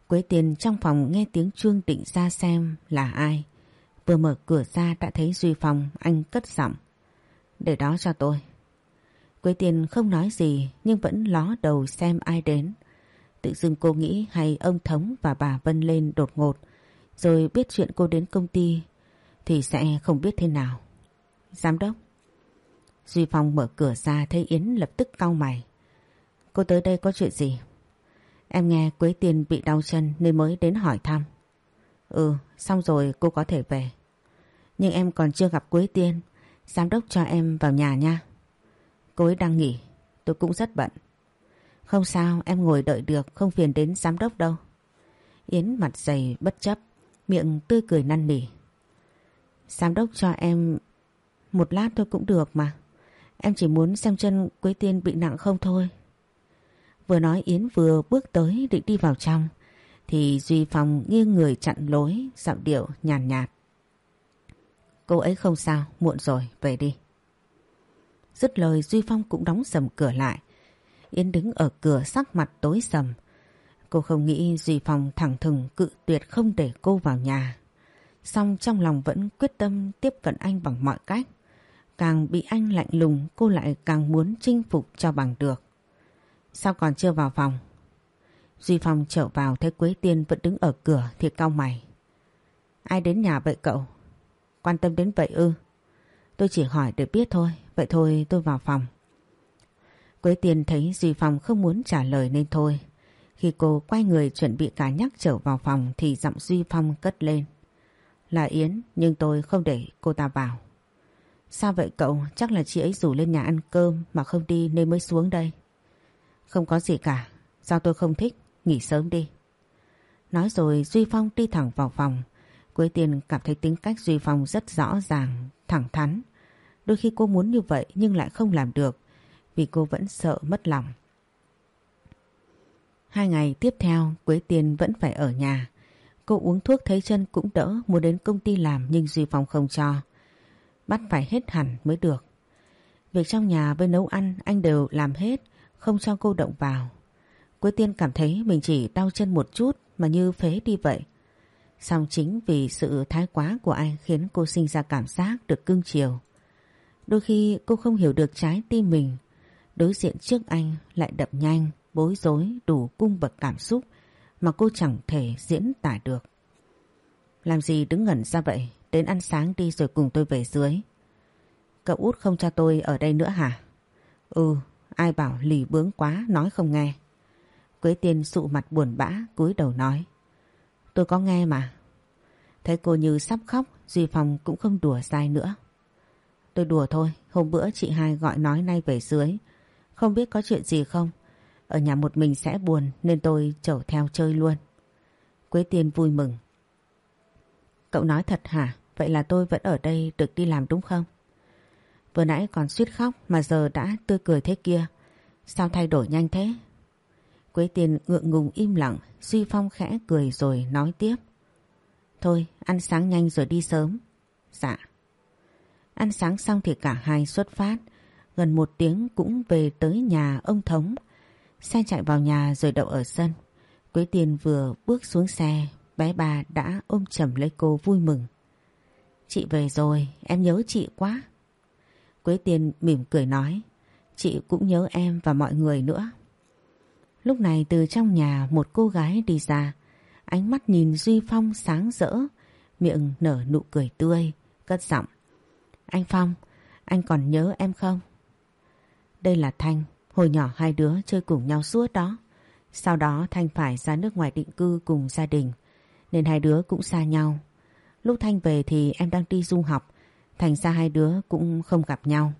Speaker 1: Quế Tiền trong phòng nghe tiếng chuông định ra xem là ai. Vừa mở cửa ra đã thấy Duy Phong, anh cất giọng. Để đó cho tôi. Quế Tiền không nói gì nhưng vẫn ló đầu xem ai đến. Tự dưng cô nghĩ hay ông Thống và bà Vân lên đột ngột, rồi biết chuyện cô đến công ty thì sẽ không biết thế nào. Giám đốc. Duy Phong mở cửa ra thấy Yến lập tức cau mày. Cô tới đây có chuyện gì? Em nghe Quế Tiên bị đau chân nên mới đến hỏi thăm. Ừ, xong rồi cô có thể về. Nhưng em còn chưa gặp Quế Tiên. Giám đốc cho em vào nhà nha. Cô ấy đang nghỉ, tôi cũng rất bận. Không sao, em ngồi đợi được, không phiền đến giám đốc đâu. Yến mặt dày bất chấp, miệng tươi cười năn nỉ. Giám đốc cho em một lát thôi cũng được mà. Em chỉ muốn xem chân Quế Tiên bị nặng không thôi. Vừa nói Yến vừa bước tới định đi vào trong thì Duy Phong nghiêng người chặn lối giọng điệu nhàn nhạt, nhạt. Cô ấy không sao, muộn rồi, về đi. Dứt lời Duy Phong cũng đóng sầm cửa lại. Yến đứng ở cửa sắc mặt tối sầm. Cô không nghĩ Duy Phong thẳng thừng cự tuyệt không để cô vào nhà. Xong trong lòng vẫn quyết tâm tiếp cận anh bằng mọi cách. Càng bị anh lạnh lùng cô lại càng muốn chinh phục cho bằng được. Sao còn chưa vào phòng? Duy Phong trở vào thấy Quế Tiên vẫn đứng ở cửa thì cau mày. Ai đến nhà vậy cậu? Quan tâm đến vậy ư? Tôi chỉ hỏi để biết thôi, vậy thôi tôi vào phòng. Quế Tiên thấy Duy Phong không muốn trả lời nên thôi. Khi cô quay người chuẩn bị cả nhắc trở vào phòng thì giọng Duy Phong cất lên. Là Yến nhưng tôi không để cô ta vào. Sao vậy cậu? Chắc là chị ấy rủ lên nhà ăn cơm mà không đi nên mới xuống đây. Không có gì cả. Do tôi không thích, nghỉ sớm đi. Nói rồi Duy Phong đi thẳng vào phòng. Quế Tiên cảm thấy tính cách Duy Phong rất rõ ràng, thẳng thắn. Đôi khi cô muốn như vậy nhưng lại không làm được vì cô vẫn sợ mất lòng. Hai ngày tiếp theo Quế Tiên vẫn phải ở nhà. Cô uống thuốc thấy chân cũng đỡ muốn đến công ty làm nhưng Duy Phong không cho. Bắt phải hết hẳn mới được. Việc trong nhà với nấu ăn anh đều làm hết, không cho cô động vào. Quế Tiên cảm thấy mình chỉ đau chân một chút mà như phế đi vậy. Song chính vì sự thái quá của anh khiến cô sinh ra cảm giác được cưng chiều. Đôi khi cô không hiểu được trái tim mình. Đối diện trước anh lại đập nhanh, bối rối đủ cung bậc cảm xúc mà cô chẳng thể diễn tả được. Làm gì đứng ngẩn ra vậy? Đến ăn sáng đi rồi cùng tôi về dưới. Cậu út không cho tôi ở đây nữa hả? Ừ, ai bảo lì bướng quá nói không nghe. Quế tiên sụ mặt buồn bã cúi đầu nói. Tôi có nghe mà. Thấy cô Như sắp khóc, Duy Phong cũng không đùa sai nữa. Tôi đùa thôi, hôm bữa chị hai gọi nói nay về dưới. Không biết có chuyện gì không? Ở nhà một mình sẽ buồn nên tôi chở theo chơi luôn. Quế Tiên vui mừng. Cậu nói thật hả? Vậy là tôi vẫn ở đây được đi làm đúng không? Vừa nãy còn suýt khóc mà giờ đã tươi cười thế kia. Sao thay đổi nhanh thế? Quế tiền ngượng ngùng im lặng, Duy Phong khẽ cười rồi nói tiếp. Thôi, ăn sáng nhanh rồi đi sớm. Dạ. Ăn sáng xong thì cả hai xuất phát. Gần một tiếng cũng về tới nhà ông Thống. Xe chạy vào nhà rồi đậu ở sân. Quế tiền vừa bước xuống xe, bé bà đã ôm chầm lấy cô vui mừng. Chị về rồi, em nhớ chị quá. Quế Tiên mỉm cười nói, chị cũng nhớ em và mọi người nữa. Lúc này từ trong nhà một cô gái đi ra, ánh mắt nhìn Duy Phong sáng rỡ, miệng nở nụ cười tươi, cất giọng. Anh Phong, anh còn nhớ em không? Đây là Thanh, hồi nhỏ hai đứa chơi cùng nhau suốt đó. Sau đó Thanh phải ra nước ngoài định cư cùng gia đình, nên hai đứa cũng xa nhau. Lúc Thanh về thì em đang đi du học, thành ra hai đứa cũng không gặp nhau.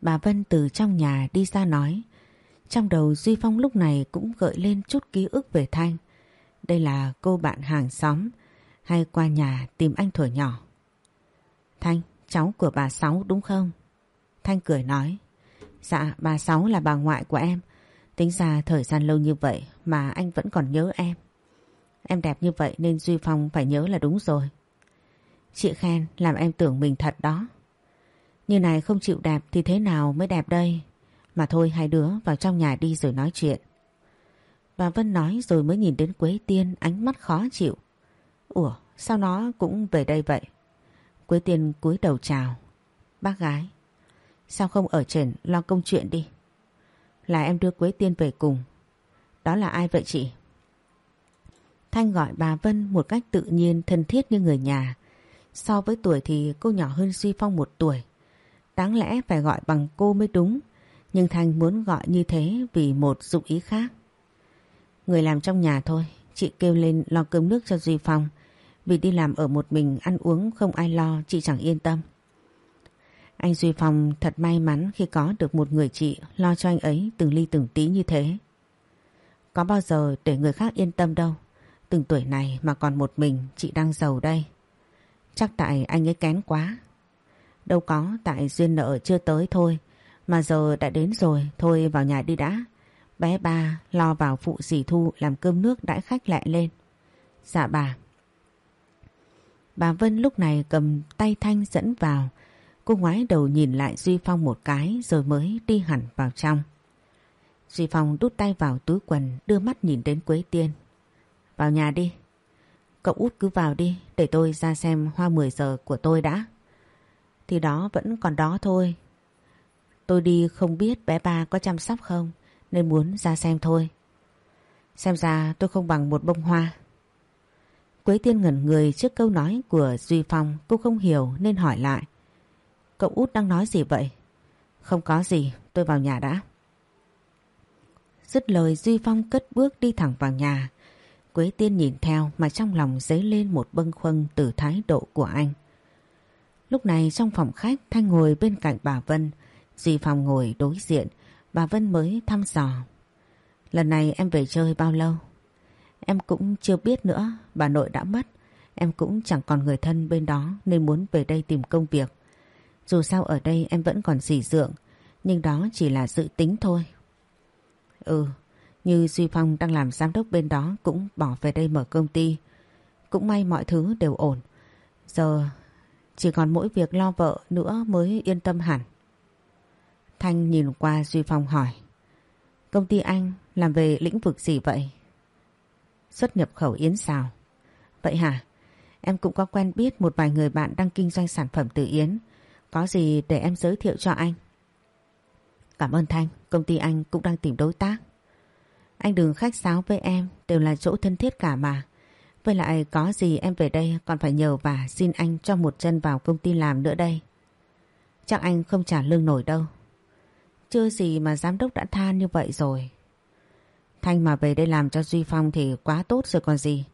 Speaker 1: Bà Vân từ trong nhà đi ra nói, trong đầu Duy Phong lúc này cũng gợi lên chút ký ức về Thanh. Đây là cô bạn hàng xóm hay qua nhà tìm anh thuở nhỏ. Thanh, cháu của bà Sáu đúng không? Thanh cười nói. Dạ, bà Sáu là bà ngoại của em. Tính ra thời gian lâu như vậy mà anh vẫn còn nhớ em. Em đẹp như vậy nên Duy Phong phải nhớ là đúng rồi. Chị khen làm em tưởng mình thật đó. Như này không chịu đẹp thì thế nào mới đẹp đây? Mà thôi hai đứa vào trong nhà đi rồi nói chuyện. Bà Vân nói rồi mới nhìn đến Quế Tiên, ánh mắt khó chịu. Ủa, sao nó cũng về đây vậy? Quế Tiên cúi đầu chào. Bác gái. Sao không ở trển lo công chuyện đi? Là em đưa Quế Tiên về cùng. Đó là ai vậy chị? Thanh gọi bà Vân một cách tự nhiên thân thiết như người nhà. So với tuổi thì cô nhỏ hơn Duy Phong một tuổi. Đáng lẽ phải gọi bằng cô mới đúng. Nhưng Thanh muốn gọi như thế vì một dụng ý khác. Người làm trong nhà thôi, chị kêu lên lo cơm nước cho Duy Phong. Vì đi làm ở một mình ăn uống không ai lo, chị chẳng yên tâm. Anh Duy Phong thật may mắn khi có được một người chị lo cho anh ấy từng ly từng tí như thế. Có bao giờ để người khác yên tâm đâu. Từng tuổi này mà còn một mình chị đang giàu đây. Chắc tại anh ấy kén quá. Đâu có tại duyên nợ chưa tới thôi. Mà giờ đã đến rồi, thôi vào nhà đi đã. Bé ba lo vào phụ dì Thu làm cơm nước đãi khách lại lên. Dạ bà. Bà Vân lúc này cầm tay Thanh dẫn vào. Cô ngoái đầu nhìn lại Duy Phong một cái rồi mới đi hẳn vào trong. Duy Phong đút tay vào túi quần đưa mắt nhìn đến Quế Tiên. Vào nhà đi. Cậu út cứ vào đi để tôi ra xem hoa 10 giờ của tôi đã. Thì đó vẫn còn đó thôi. Tôi đi không biết bé ba có chăm sóc không nên muốn ra xem thôi. Xem ra tôi không bằng một bông hoa. Quế Tiên ngẩn người trước câu nói của Duy Phong cô không hiểu nên hỏi lại. Cậu út đang nói gì vậy? Không có gì, tôi vào nhà đã. Dứt lời Duy Phong cất bước đi thẳng vào nhà. Quế Tiên nhìn theo mà trong lòng dấy lên một bâng khuâng từ thái độ của anh. Lúc này trong phòng khách Thanh ngồi bên cạnh bà Vân, Duy phòng ngồi đối diện, bà Vân mới thăm dò. Lần này em về chơi bao lâu? Em cũng chưa biết nữa, bà nội đã mất. Em cũng chẳng còn người thân bên đó nên muốn về đây tìm công việc. Dù sao ở đây em vẫn còn dì dượng, nhưng đó chỉ là dự tính thôi. Ừ, như Duy Phong đang làm giám đốc bên đó cũng bỏ về đây mở công ty. Cũng may mọi thứ đều ổn. Giờ chỉ còn mỗi việc lo vợ nữa mới yên tâm hẳn. Thanh nhìn qua Duy Phong hỏi. Công ty anh làm về lĩnh vực gì vậy? Xuất nhập khẩu yến xào. Vậy hả? Em cũng có quen biết một vài người bạn đang kinh doanh sản phẩm từ yến. Có gì để em giới thiệu cho anh? Cảm ơn Thanh, công ty anh cũng đang tìm đối tác. Anh đừng khách sáo với em, đều là chỗ thân thiết cả mà. Với lại có gì em về đây còn phải nhờ và xin anh cho một chân vào công ty làm nữa đây. Chắc anh không trả lương nổi đâu. Chưa gì mà giám đốc đã than như vậy rồi. Thanh mà về đây làm cho Duy Phong thì quá tốt rồi còn gì.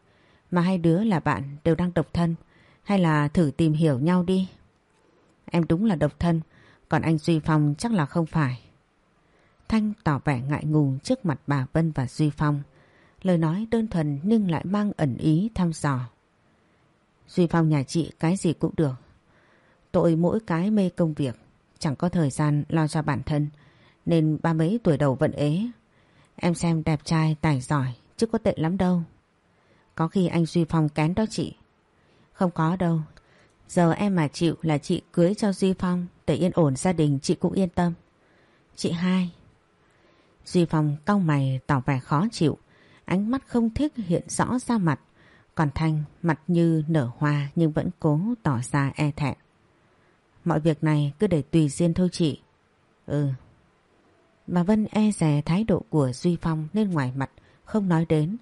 Speaker 1: Mà hai đứa là bạn đều đang độc thân. Hay là thử tìm hiểu nhau đi. Em đúng là độc thân. Còn anh Duy Phong chắc là không phải. Thanh tỏ vẻ ngại ngùng trước mặt bà Vân và Duy Phong. Lời nói đơn thuần nhưng lại mang ẩn ý thăm dò. Duy Phong nhà chị cái gì cũng được. Tội mỗi cái mê công việc, chẳng có thời gian lo cho bản thân, nên ba mấy tuổi đầu vẫn ế. Em xem đẹp trai, tài giỏi, chứ có tệ lắm đâu. Có khi anh Duy Phong kén đó chị. Không có đâu. Giờ em mà chịu là chị cưới cho Duy Phong để yên ổn gia đình chị cũng yên tâm. Chị hai. Duy Phong cau mày tỏ vẻ khó chịu. Ánh mắt không thích hiện rõ ra mặt. Còn Thanh mặt như nở hoa nhưng vẫn cố tỏ ra e thẹn. Mọi việc này cứ để tùy duyên thôi chị. Ừ. Bà Vân e rè thái độ của Duy Phong nên ngoài mặt không nói đến.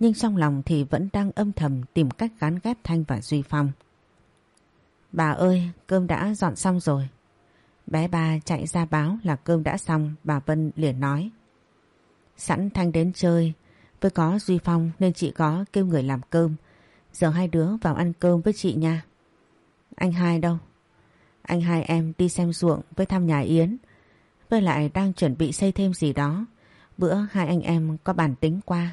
Speaker 1: Nhưng trong lòng thì vẫn đang âm thầm tìm cách gán ghép Thanh và Duy Phong. Bà ơi, cơm đã dọn xong rồi. Bé ba chạy ra báo là cơm đã xong, bà Vân liền nói. Sẵn Thanh đến chơi, với có Duy Phong nên chị có kêu người làm cơm. Giờ hai đứa vào ăn cơm với chị nha. Anh hai đâu? Anh hai em đi xem ruộng với thăm nhà Yến. Với lại đang chuẩn bị xây thêm gì đó. Bữa hai anh em có bản tính qua.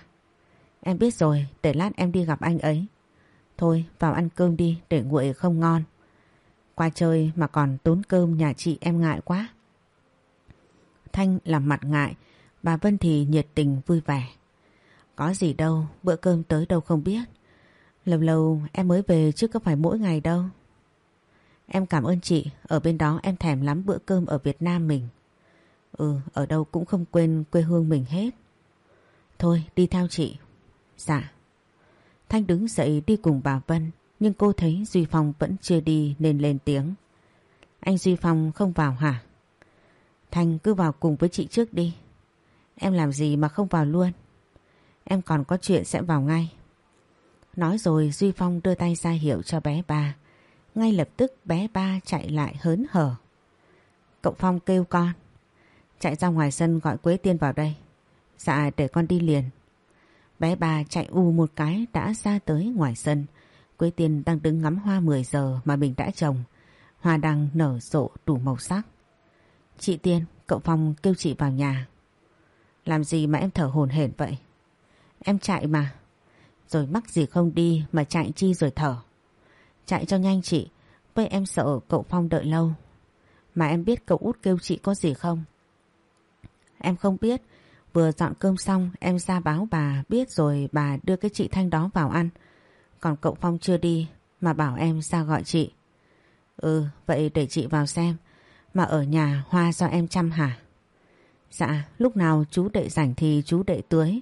Speaker 1: Em biết rồi, để lát em đi gặp anh ấy. Thôi vào ăn cơm đi để nguội không ngon. Qua chơi mà còn tốn cơm nhà chị em ngại quá. Thanh làm mặt ngại, bà Vân thì nhiệt tình vui vẻ. Có gì đâu, bữa cơm tới đâu không biết. Lâu lâu em mới về chứ có phải mỗi ngày đâu. Em cảm ơn chị, ở bên đó em thèm lắm bữa cơm ở Việt Nam mình. Ừ, ở đâu cũng không quên quê hương mình hết. Thôi, đi theo chị. Dạ. Thanh đứng dậy đi cùng bà Vân, nhưng cô thấy Duy Phong vẫn chưa đi nên lên tiếng. Anh Duy Phong không vào hả? Thanh cứ vào cùng với chị trước đi. Em làm gì mà không vào luôn? Em còn có chuyện sẽ vào ngay. Nói rồi Duy Phong đưa tay ra hiệu cho bé ba. Ngay lập tức bé ba chạy lại hớn hở. Cậu Phong kêu con. Chạy ra ngoài sân gọi Quế Tiên vào đây. Dạ để con đi liền. Bé ba chạy u một cái đã ra tới ngoài sân. Quế Tiên đang đứng ngắm hoa 10 giờ mà mình đã trồng. Hoa đang nở rộ đủ màu sắc. Chị Tiên, cậu Phong kêu chị vào nhà. Làm gì mà em thở hồn hển vậy? Em chạy mà. Rồi mắc gì không đi mà chạy chi rồi thở. Chạy cho nhanh chị, với em sợ cậu Phong đợi lâu. Mà em biết cậu út kêu chị có gì không? Em không biết, vừa dọn cơm xong em ra báo bà biết rồi bà đưa cái chị Thanh đó vào ăn. Còn cậu Phong chưa đi mà bảo em ra gọi chị. Ừ, vậy để chị vào xem. Mà ở nhà hoa do em chăm hả? Dạ, lúc nào chú đệ rảnh thì chú đệ tưới.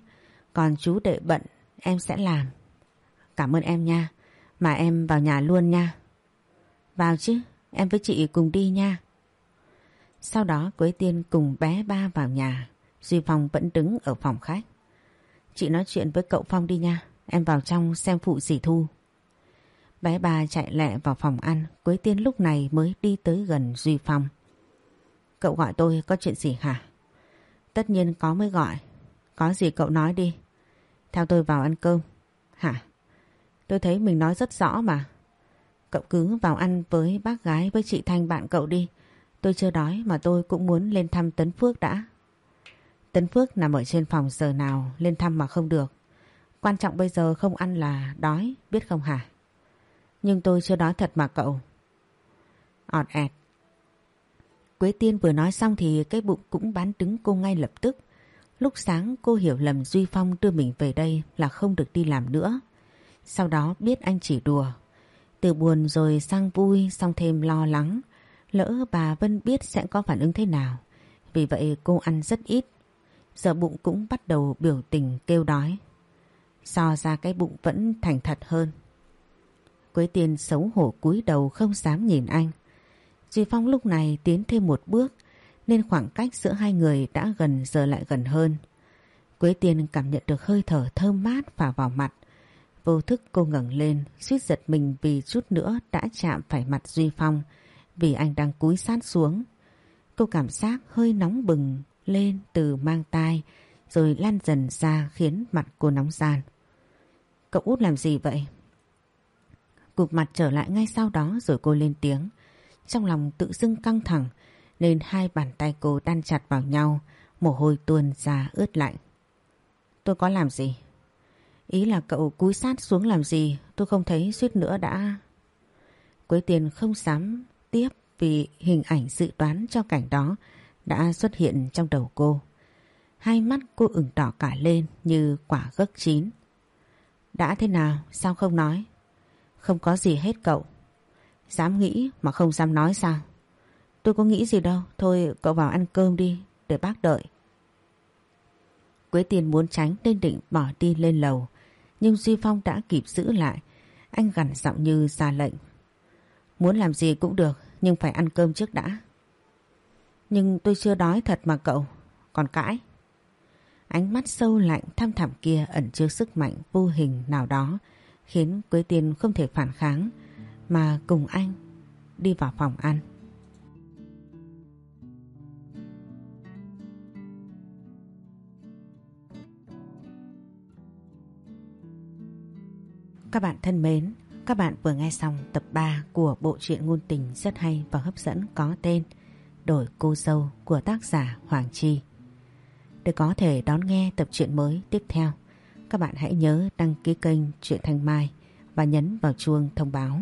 Speaker 1: Còn chú đệ bận em sẽ làm. Cảm ơn em nha. Mà em vào nhà luôn nha. Vào chứ, em với chị cùng đi nha. Sau đó Quế Tiên cùng bé ba vào nhà. Duy Phong vẫn đứng ở phòng khách. Chị nói chuyện với cậu Phong đi nha. Em vào trong xem phụ dì Thu. Bé ba chạy lẹ vào phòng ăn. Quế Tiên lúc này mới đi tới gần Duy Phong. Cậu gọi tôi có chuyện gì hả? Tất nhiên có mới gọi. Có gì cậu nói đi. Theo tôi vào ăn cơm. Hả? Tôi thấy mình nói rất rõ mà. Cậu cứ vào ăn với bác gái với chị Thanh bạn cậu đi. Tôi chưa đói mà tôi cũng muốn lên thăm Tấn Phước đã. Tấn Phước nằm ở trên phòng giờ nào lên thăm mà không được. Quan trọng bây giờ không ăn là đói, biết không hả? Nhưng tôi chưa đói thật mà cậu. ọt ẹt. Quế Tiên vừa nói xong thì cái bụng cũng bán đứng cô ngay lập tức. Lúc sáng, cô hiểu lầm Duy Phong đưa mình về đây là không được đi làm nữa. Sau đó biết anh chỉ đùa. Từ buồn rồi sang vui, xong thêm lo lắng. Lỡ bà Vân biết sẽ có phản ứng thế nào. Vì vậy cô ăn rất ít. Giờ bụng cũng bắt đầu biểu tình kêu đói. So ra cái bụng vẫn thành thật hơn. Quế tiên xấu hổ cúi đầu không dám nhìn anh. Duy Phong lúc này tiến thêm một bước nên khoảng cách giữa hai người đã gần giờ lại gần hơn. Quế Tiên cảm nhận được hơi thở thơm mát phả vào mặt. Vô thức cô ngẩng lên, suýt giật mình vì chút nữa đã chạm phải mặt Duy Phong vì anh đang cúi sát xuống. Cô cảm giác hơi nóng bừng lên từ mang tai rồi lan dần ra khiến mặt cô nóng gian. Cậu út làm gì vậy? Cục mặt trở lại ngay sau đó rồi cô lên tiếng. Trong lòng tự dưng căng thẳng nên hai bàn tay cô đan chặt vào nhau, mồ hôi tuôn ra ướt lạnh. Tôi có làm gì? Ý là cậu cúi sát xuống làm gì tôi không thấy suýt nữa đã... Quế tiền không dám tiếp vì hình ảnh dự đoán cho cảnh đó đã xuất hiện trong đầu cô. Hai mắt cô ửng đỏ cả lên như quả gấc chín. Đã thế nào? Sao không nói? Không có gì hết cậu. Dám nghĩ mà không dám nói sao? Tôi có nghĩ gì đâu. Thôi, cậu vào ăn cơm đi, để bác đợi. Quế tiền muốn tránh nên định bỏ đi lên lầu. Nhưng Duy Phong đã kịp giữ lại. Anh gằn giọng như ra lệnh. Muốn làm gì cũng được, nhưng phải ăn cơm trước đã. Nhưng tôi chưa đói thật mà cậu. Còn cãi. Ánh mắt sâu lạnh thăm thẳm kia ẩn chứa sức mạnh vô hình nào đó, khiến Quế Tiên không thể phản kháng mà cùng anh đi vào phòng ăn. Các bạn thân mến, các bạn vừa nghe xong tập 3 của bộ truyện ngôn tình rất hay và hấp dẫn có tên Đổi cô dâu của tác giả Hoàng Chi. Để có thể đón nghe tập truyện mới tiếp theo, các bạn hãy nhớ đăng ký kênh Truyện Thanh Mai và nhấn vào chuông thông báo